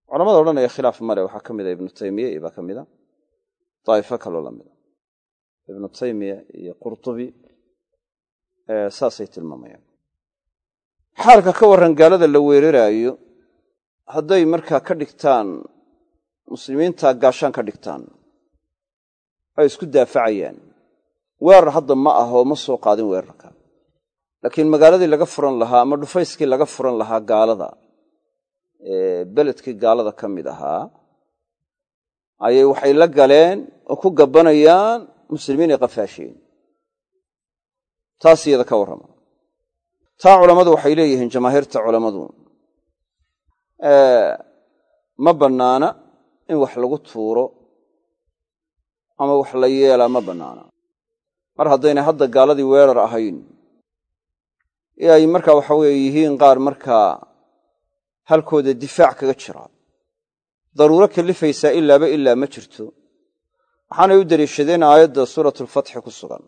Speaker 1: Culamada odhanaya khilaaf male waxaa ka mida ibnu taymiya iyo baa ka mida daa'ifo kaloo la mida ibnu taymiya iyo qurtubi saasay tilmaamayaan. Xaalka ka warran gaalada la weeraraayo hadday markaa ka dhigtaan muslimiinta gaashaan ka dhigtaan ay isku daafacayaan. Weerar hadda ma ahoo ma soo qaadin weerarka. Laakiin magaaladii laga furan lahaa ama dhufayskii laga furan lahaa gaalada ee beledkii gaalada ka mid ahaa ayay waxay la galeen oo ku gabbanayaan muslimiin ay qafaasheen taas iyada ka warrama. Taa culammadu waxay leeyihiin jamaahiirta culammadu ma bannaana in wax lagu tuuro ama wax la yeelaa ma bannaana. Mar haddaynay hadda gaaladii weerar ahayn ee ay markaa waxa weeye yihiin qaar markaa halkooda difaac kaga jira. Daruuro kalifaysaa ilaaba ilaa ma jirto. Waxaanay u deliishadeen aayadda suuratulfatxi ku sugan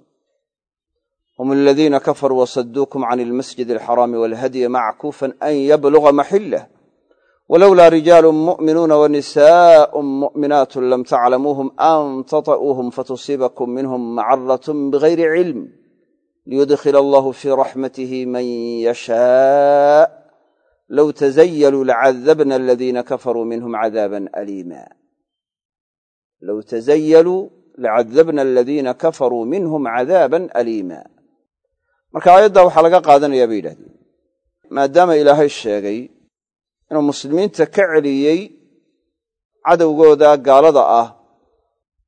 Speaker 1: hum aladiina kafaruu wasadduukum can ilmasjid alxaraami walhadya mackuufan an yabluga maxillah walowlaa rijaalu mu'minuuna wanisaa'un mu'minaatun lam taclamuuhum an tata'uuhum fatusiibakum minhum macaratun bigayri cilm liyudkhila allahu fii raxmatihi man yashaa low tazayaluu lacadabna aladiina kafaruu minhum cadaaban aliima low tazayaluu lacadabna aladiina kafaruu minhum cadaaban aliima marka aayaddaa waxaa laga qaadanayaa bay yidhahdeen maadaama ilaahay sheegay inuu muslimiinta ka celiyey cadowgooda gaalada ah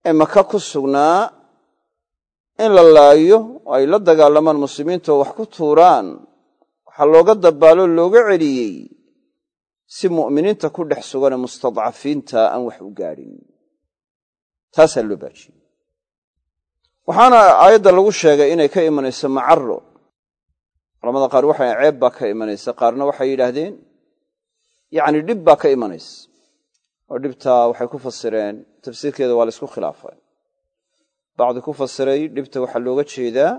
Speaker 1: ee maka ku sugnaa in la laayo oo ay la dagaalamaan muslimiintoo wax ku tuuraan waxaa looga dabbaaloo looga celiyey si mu'miniinta ku dhex suganee mustadcafiinta aan wax u gaadhin taasaa loo baajiyey. Waxaana aayadda lagu sheegay inay ka imanayso macaro culamada qaar waxay ceeb baa ka imanaysa qaarna waxay yidhaahdeen yacni dhib baa ka imanaysa. Oo dhibtaa waxay ku fasireen tafsiirkeeda waa la ysku khilaafay. Bacdi ku fasiray dhibta waxaa looga jeedaa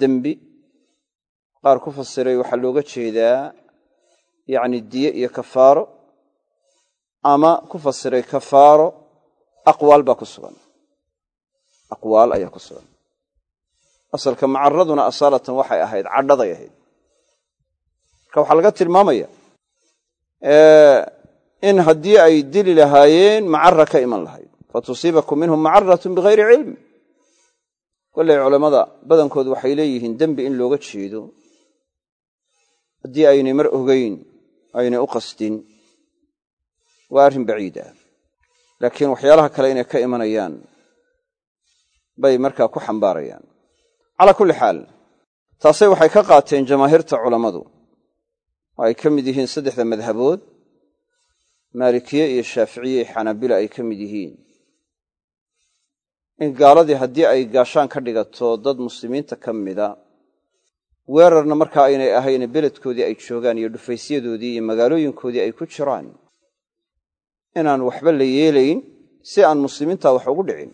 Speaker 1: dembi. Qaar ku fasiray waxaa looga jeedaa yacni diye iyo kafaaro. Ama ku fasiray kafaaro aqwaal baa ku sugan. Aqwaal ayaa ku sugan asalka macaraduna asaalatan waxay ahayd cadhaday ahayd. Marka waxaa laga tilmaamaya in haddii ay dili lahaayeen macara ka iman lahayd. Fatusiibakum minhum macaratun bigayri cilm kollay culammada badankoodu waxay leeyihiin dembi in looga jeedo. Haddii aynay mar ogeyn aynay u qasdin waa arrin baciid ah. Laakiin waxyaalaha kale inay ka imanayaan bay markaa ku xambaarayaan calaa kulli xaal taasay waxay ka qaateen jamaahiirta culammadu. Oo ay ka mid yihiin saddexda madhabood maalikiye iyo shaaficiye xanaabila ay ka mid yihiin. In gaaladii haddii ay gaashaan ka dhigato dad muslimiinta ka mida weerarna markaa aynay ahayne beledkoodii ay joogaan iyo dhufaysyadoodii iyo magaalooyinkoodii ay ku jiraan. Inaan waxba la yeelayn si aan muslimiinta wax ugu dhicin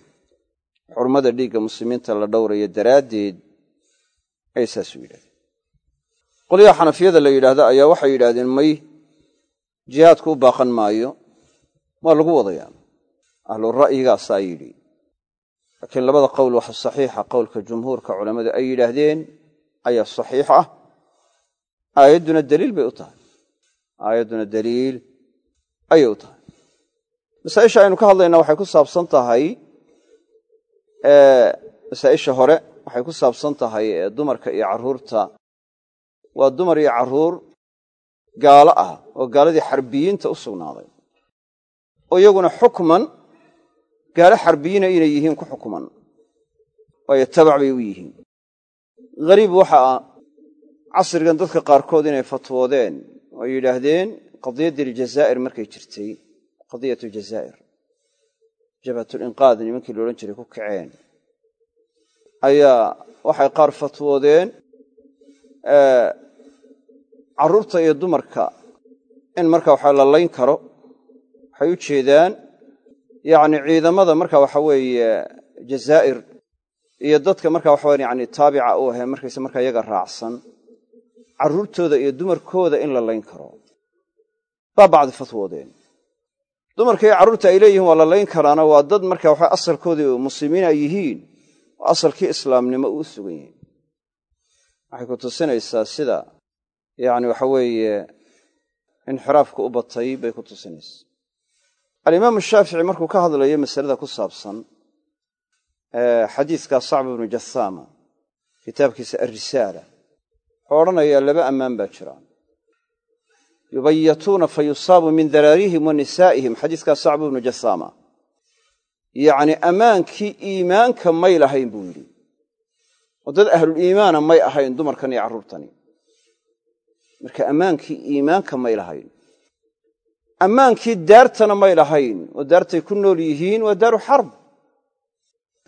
Speaker 1: xurmada dhiigga muslimiinta la dhowrayo daraaddeed ayay saas u yidhahdeen. Qolyaha xanafiyada la yidhaahda ayaa waxay yidhahdeen may jihaadku u baaqan maayo waa lagu wadayaa ahlu ra'yigaasaa yidhi laakiin labada qowl waxa saxiixa qowlka jumhuurka culammadu ay yidhaahdeen ayaa saxiix ah. Aayadduna daliil bay u tahay. Aayadduna daliil ayay u tahay. Masaa'isha aynu ka hadlaynaa waxay ku saabsan tahay masaa'isha hore waxay ku saabsan tahay dumarka iyo carruurta waa dumar iyo carruur gaalo ah oo gaaladii xarbiyiinta u sugnaaday. Oo iyaguna xukman gaalo xarbiyiina inay yihiin ku xukman. Waayo tabac bay u yihiin. Hariib waxa ah casrigan dadka qaarkood inay fatwoodeen oo yidhaahdeen qadiyaddii aljazaa'ir markay jirtay. Qadiyatu jazaa'ir jabhatulinqaad nimankii la odhan jiray ku kaceen. Ayaa waxay qaar fatwoodeen carruurta iyo dumarka in marka waxa la layn karo waxay u jeedaan yacni ciidamada marka waxa weeye jazaa'ir iyo dadka marka waxaweyan yani taabica u ahe markayse markaa iyaga raacsan carruurtooda iyo dumarkooda in la layn karo. Baa bacdi fatwoodeen dumarka iyo carruurta ay leeyihiin waa la layn karaana waa dad marka waxa asalkoodii muslimiin ay yihiin oo asalkii islaamnimo uu sugan yihiin waxay ku tusinaysaa sida yacni waxa weeye inxiraafka u batay bay ku tusinaysaa. Alimaamu shaafici markuu ka hadlayo masalada ku saabsan xadiiska sacb ibnu jahaama kitaabkiisa alrisaala wuxuu odhanayaa laba ammaan baa jiraan yubayatuuna fa yusaabu min daraarihim wa nisaa'ihim. Sacbu ibnu jahaama yacni ammaankii iimaanka may lahayn buu yidhi. Oo dad ahluliimaana may ahayn dumarkan iyo carruurtani. Marka ammaankii iimaanka may lahayn. Ammaankii daartana may lahayn. Oo daartay ku nool yihiin waa daaru xarb.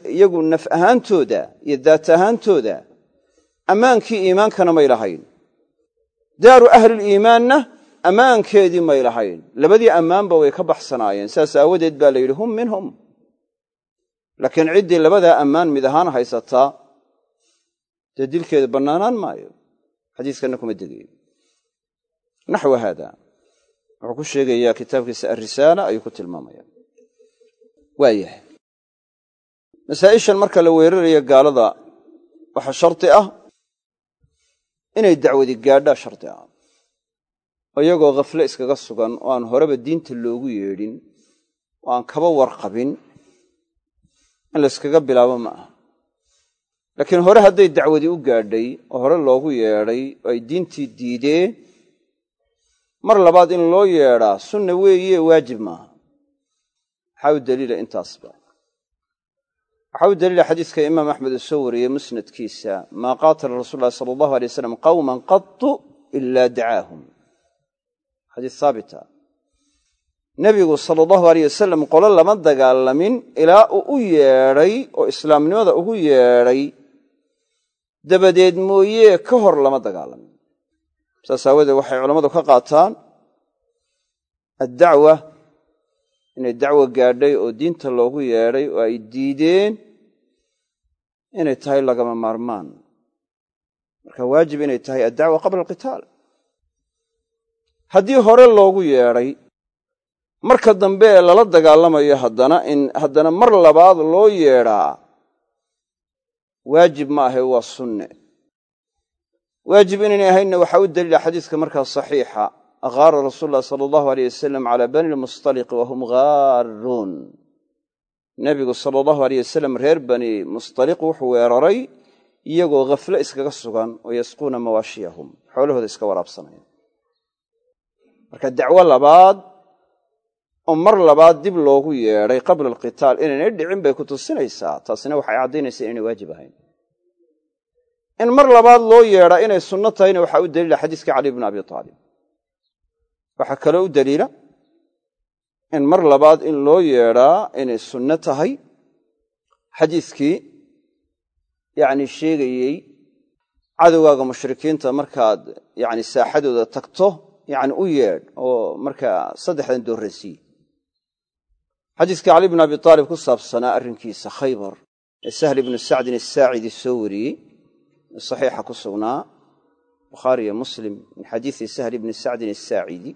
Speaker 1: Iyagu naf ahaantooda iyo daat ahaantooda ammaankii iimaankana may lahayn. Daaru ahliliimaanna ammaankeedii may lahayn. Labadii ammaanba way ka baxsanaayeen. Saas aawadeed baa la yidhi hum minhum. Laakiin ciddii labadaa ammaan mid ahaan haysataa dee dilkeeda bannaanaan maayo. Xadiiskanna kuma degayo naxwa haada. Wuxuu ku sheegayaa kitaabkiisa alrisaala ayuu ku tilmaamaya waayahay. Masaa'ishan marka la weerarayo gaalada waxaa shardi ah. Inay dacwadi gaadhaa shardi ah iyagoo khafle iskaga sugan oo aan horeba diinta loogu yeedhin oo aan kaba warqabin in layskaga bilaabo ma aha. Laakiin hore hadday dacwadii u gaadhay oo hore loogu yeedhay oo ay diintii diideen mar labaad in loo yeedhaa sunna weeye waajib maaha maxaa u daliila intaasba waxaa u daliila xadiiska imaam axmed uu soo wariyey musnadkiisa? Maa qaatala rasuul lahi sala allahu alay wasalam qawman qatu ilaa dacaahum xadiis haabita nebigu sala allahu aleyh wasalam qolo lama dagaalamin ilaa uu u yeedhay oo islaamnimada ugu yeedhay. Dabadeed mooyee ka hor lama dagaalamin. Saas aawadeed waxay culammadu ka qaataan addacwa inay dacwo gaadhay oo diinta loogu yeedhay oo ay diideen inay tahay lagama maarmaan. Marka waajib inay tahay addacwa qabla alqitaal haddii hore loogu yeedhay marka dambe ee lala dagaalamayo haddana in haddana mar labaad loo yeedhaa waajib ma ahe waa sunne. Waajib inaynay ahaynna waxaa u daliila xadiiska markaa saxiixa. Ghaara rasuul lahi sala allahu aleyh wasalam calaa bani lmustaliqi wahum gaaruun nebigu sala allahu aleyh wasalam reer bani mustaliq wuxuu weeraray iyagoo khafle iskaga sugan oo yasquuna mawaashiyahum. Xoolahooda iska waraabsanaya marka dacwo labaad oo mar labaad dib loogu yeedhay qabla alqitaal inaynay dhicin bay ku tusinaysaa. Taasina waxay caddaynaysaa inaynay waajib ahayn. In mar labaad loo yeedhaa inay sunno tahayna waxaa u daliila xadiiska cali bni abi aalib waxaa kaloo u daliila in mar labaad in loo yeedhaa inay sunno tahay. Xadiiskii yacni sheegayey cadowgaaga mushrikiinta markaad yani saaxadooda tagto yani u yeedh oo markaa saddexdan doorraysiiye xadiiskii cali bn abi aalib ku saabsanaa arrinkiisa khaybar ee sahl ibnu sacdin asaacidi soo wariyey saxiixa ku sugnaa bukhaariyo muslim min xadiisi sahl ibni sacdin asaacidi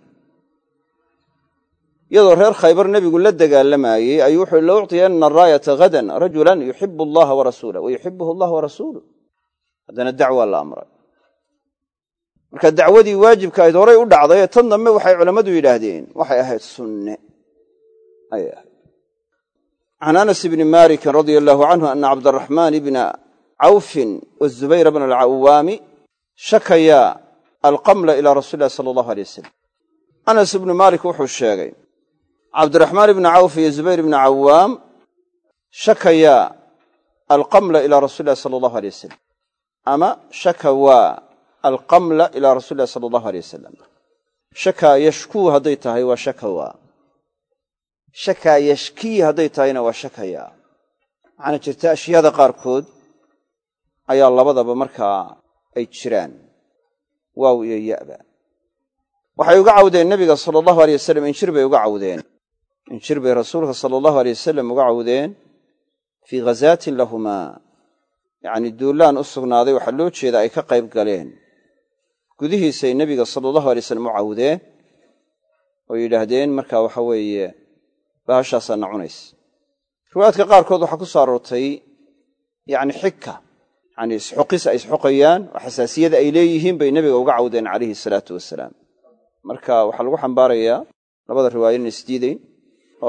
Speaker 1: iyadoo reer khaybar nebigu la dagaalamayey ayuu wuxu la ucطiyanna raayata hadan rajulan yuxibu allaha warasuulah wa yuxibuhu allah warasuuluh haddana dacwaa la amray marka dacwadii waajibka ayd horay u dhacday tan dambe waxay culammadu yidhaahdeen waxay ahayd sunne. Ahayd. Can anas bni malikin radia allahu canhu ana cabdaraxmaan bna cawfin wazubayr bna alcawaami shakayaa alqamla ila rasuuli sala allahu alay wasalam anas ibnu maalik wuxuu sheegay cabdiraxmaan ibni cawf iyo zubayr ibni cawaam shakayaa alqamla ila rasuli illahi sala allahu alay wasalam ama shakawaa alqamla ilaa rasuli illahi sala allahu alay wasalam shakaa yashkuu hadday tahay waa shakawaa shakaa yashkii hadday tahayna waa shakayaa waxaana jirta ashyaada qaarkood ayaa labadaba markaa ay jiraan. Waaw iyo ya'ba. Waxay uga cawdeen nebiga sala allahu alay wasalam injir bay uga cawdeen. Injir bay rasuulka sala allahu alay wasalam uga cawdeen fii ghazaatin lahumaa. Yacni duullaan u sugnaaday waxaa loo jeeda ay ka qayb galeen gudihiisay nebiga sala allahu alay slam u cawdeen oo yidhaahdeen marka waxa weeye bahashaasaa na cunays. Riwaayaadka qaarkood waxaa ku soo aroortay yacni xigka yacni isxuqis ay isxuqayaan oo xasaasiyada ay leeyihiin bay nebiga uga cawdeen calayhi salaatu wasalaam marka waxaa lagu xambaarayaa labada riwaayo in isdiidayn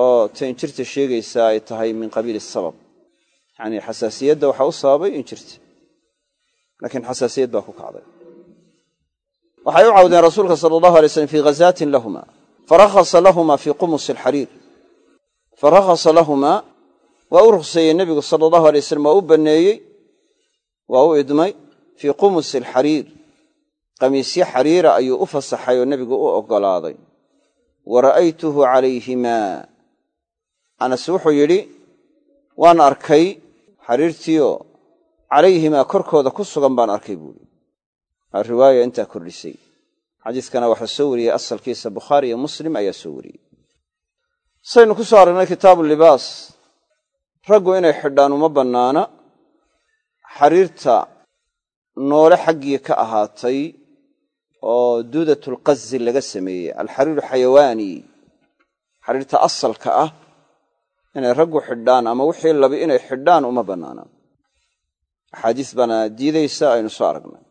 Speaker 1: oo ta injirta sheegaysaa ay tahay min qabiili sabab. Yacni xasaasiyadda waxaa u sababay injirta laakiin xasaasiyad baa ku kacday waxay u cawdeen rasuulka sala allahu alay slam fii ghazaatin lahuma. Farakhasa lahuma fii qumusi alxariir farakhasa lahumaa waa u ruqseeyey nebigu sala allahu alay wasalam waa u banneeyey waa u idmay fii qumusi alxariir qamiisyo xariira ayuu u fasaxay oo nebigu u oggolaaday wa ra'aytuhu calayhimaa anas wuxuu yidhi waan arkay xariirtiioo calayhimaa korkooda ku sugan baan arkay buuhi riwaaya intaa kordhisay. Xadiiskana waxaa soo wariyey asalkiisa bukhaari iyo muslim ayaa soo wariyey. Saynu ku soo aragnay kitaabu libaas. Raggu inay xidhaan uma bannaana. Xariirta noole xaggii ka ahaatay oo duudatulqazi laga sameeyey alxariiru xayawaani xariirta asalka ah inay raggu xidhaan ama wixii labi inay xidhaan uma bannaana. Axaadiis baana diidaysa aynu soo aragnay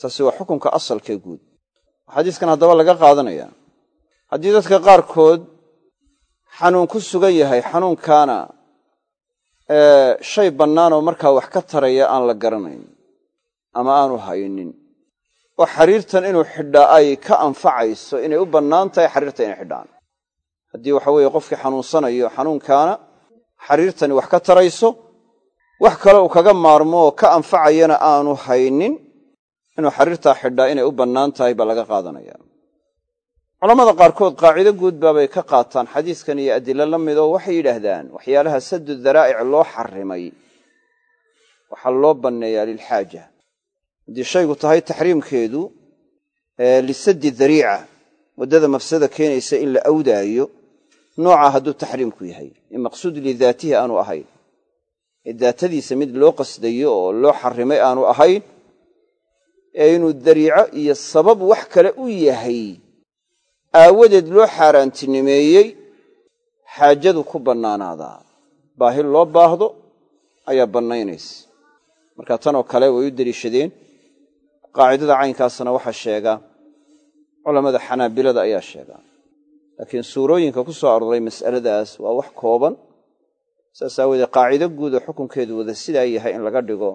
Speaker 1: taasi waa xukunka asalkee guud. Xadiiskan haddaba laga qaadanaya haddii dadka qaarkood xanuun ku sugan yahay xanuunkaana shay bannaanoo markaa wax ka taraya aan la garanayn ama aanu haynin oo xariirtan inuu xidhaa ay ka anfacayso inay u bannaan tahay xariirta inay xidhaan. Haddii waxa weeye qofkii xanuunsanayo xanuunkaana xariirtani wax ka tarayso wax kale uu kaga maarmo oo ka anfacayana aanu haynin inuu xariirtaa xidhaa inay u bannaan tahay baa laga qaadanaya. Culammada qaarkood qaacido guud baabay ka qaataan xadiiskan iyo adilo la midoo waxay yidhaahdaan waxyaalaha saddu daraa'ic loo xarimay waxaa loo banneeyaa lilxaaja. Haddii shaygu tahay taxriimkeedu lisaddi dariica waddada mafsada keenaysa in la awdaayo noocaa hadduu taxriimku yahay. In maqsuud lidaatihi aanu ahayn. Daatadiisa mid loo qasdayo oo loo xarimay aanu ahayn ee inuu dariico iyo sabab wax kale u yahay. Aawadeed loo xaaraantinimeeyey xaajadu ku bannaanaadaa baahi loo baahdo ayaa bannaynaysa. Marka tanoo kale way u deliishadeen qaacidada caynkaasna waxaa sheega. Culammada xanaabilada ayaa sheega. Laakiin suurooyinka ku soo arooray mas'aladaas waa wax kooban. Saas aawoodee qaacido guud oo xukunkeedu wada sidaa yahay in laga dhigo.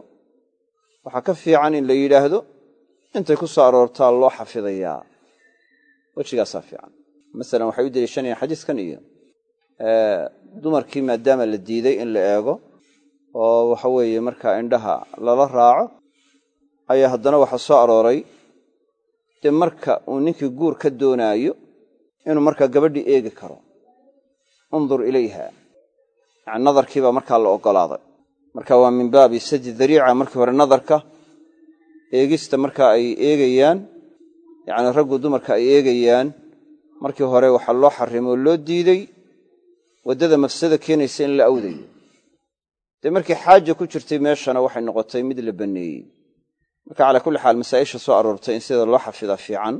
Speaker 1: Waxaa ka fiican in la yidhaahdo intay ku soo aroortaa loo xafidayaa? Wejigaasaa fiican. Masalan waxay u deliishanayaan xadiiskan iyo dumarkii maadaama la diiday in la eego oo waxa weeye markaa indhaha lala raaco ayaa haddana waxaa soo arooray dee marka uu ninkii guur ka doonaayo inuu markaa gabadhii eegi karo. Undur ilayha. Yani nadarkiibaa markaa la oggolaaday. Marka waa min baabi sadi dariica markii hore nadarka eegista markaa ay eegayaan yacni raggu dumarka ay eegayaan markii hore waxaa loo xarrimay oo loo diiday waddada mafsada keenaysa in la awdayo dee markii xaaja ku jirtay meeshana waxay noqotay mid la banneeyey marka calaa kulli xaal masaa'isha soo aroortay in sida loo xafidaa fiican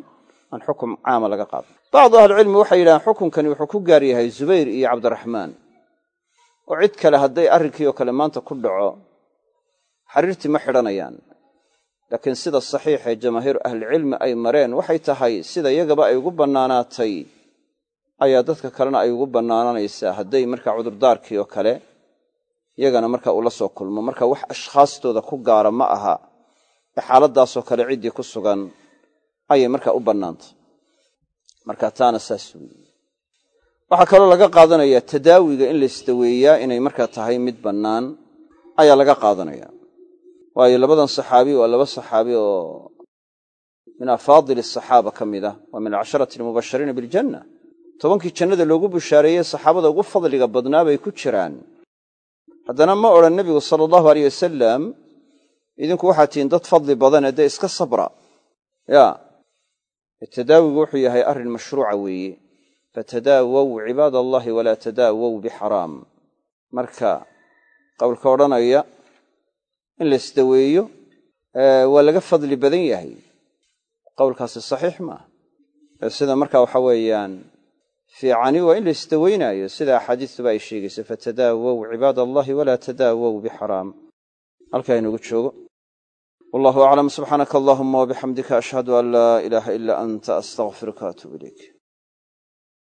Speaker 1: aan xukum caama laga qaado bacdu ahlicilmi waxay yidhahaan xukunkani wuxuu ku gaar yahay zubayr iyo cabdiraxmaan. Oo cid kale hadday arrinkii oo kale maanta ku dhaco xariirtii ma xidhanayaan laakiin sida saxiix ee jamaahiiru ahlicilmi ay mareen waxay tahay sida yagaba ay ugu bannaanaatay ayaa dadka kalena ay ugu bannaananaysaa hadday markaa cudurdaarkii oo kale yagana marka uu la soo kulmo. Marka wax ashkhaastooda ku gaara ma aha ee xaaladdaasoo kale ciddii ku sugan ayay markaa u bannaantay. Marka taana saas weeye. Waxaa kaloo laga qaadanayaa tadaawiga in la isdaweeyaa inay markaa tahay mid bannaan ayaa laga qaadanaya waayo labadan saxaabi waa laba saxaabi oo min afaadili asaxaaba ka mid ah. Waa min alcasharati almubashiriina biljanna. Tobankii jannada loogu bushaareeyey saxaabada ugu fadliga badnaa bay ku jiraan. Haddana ma odhan nebigu sala allahu aleyh wasalam idinku waxaad tihiin dad fadli badane dee iska sabra. Ya. Tadaawigu wuxuu yahay arrin mashruuca weeye. Fatadaawow cibaad allahi walaa tadaawow bixaraam. Marka qowlka odhanaya in la isdaweeyo waa laga fadli badan yahay. Qowlkaasi saxiix maaha sida marka waxa weeyaan fiicani waa in la isdaweynaayo. Sida axaadiistuba ay sheegayso fatadaawow cibaad allahi walaa tadaawow bixaraam. Halkaa inugu joogo. Wallahu aclam subxaanaka allahuma wabixamdika ashhadu an laa ilaaha ilaa anta astaqfiruka atuub ilayk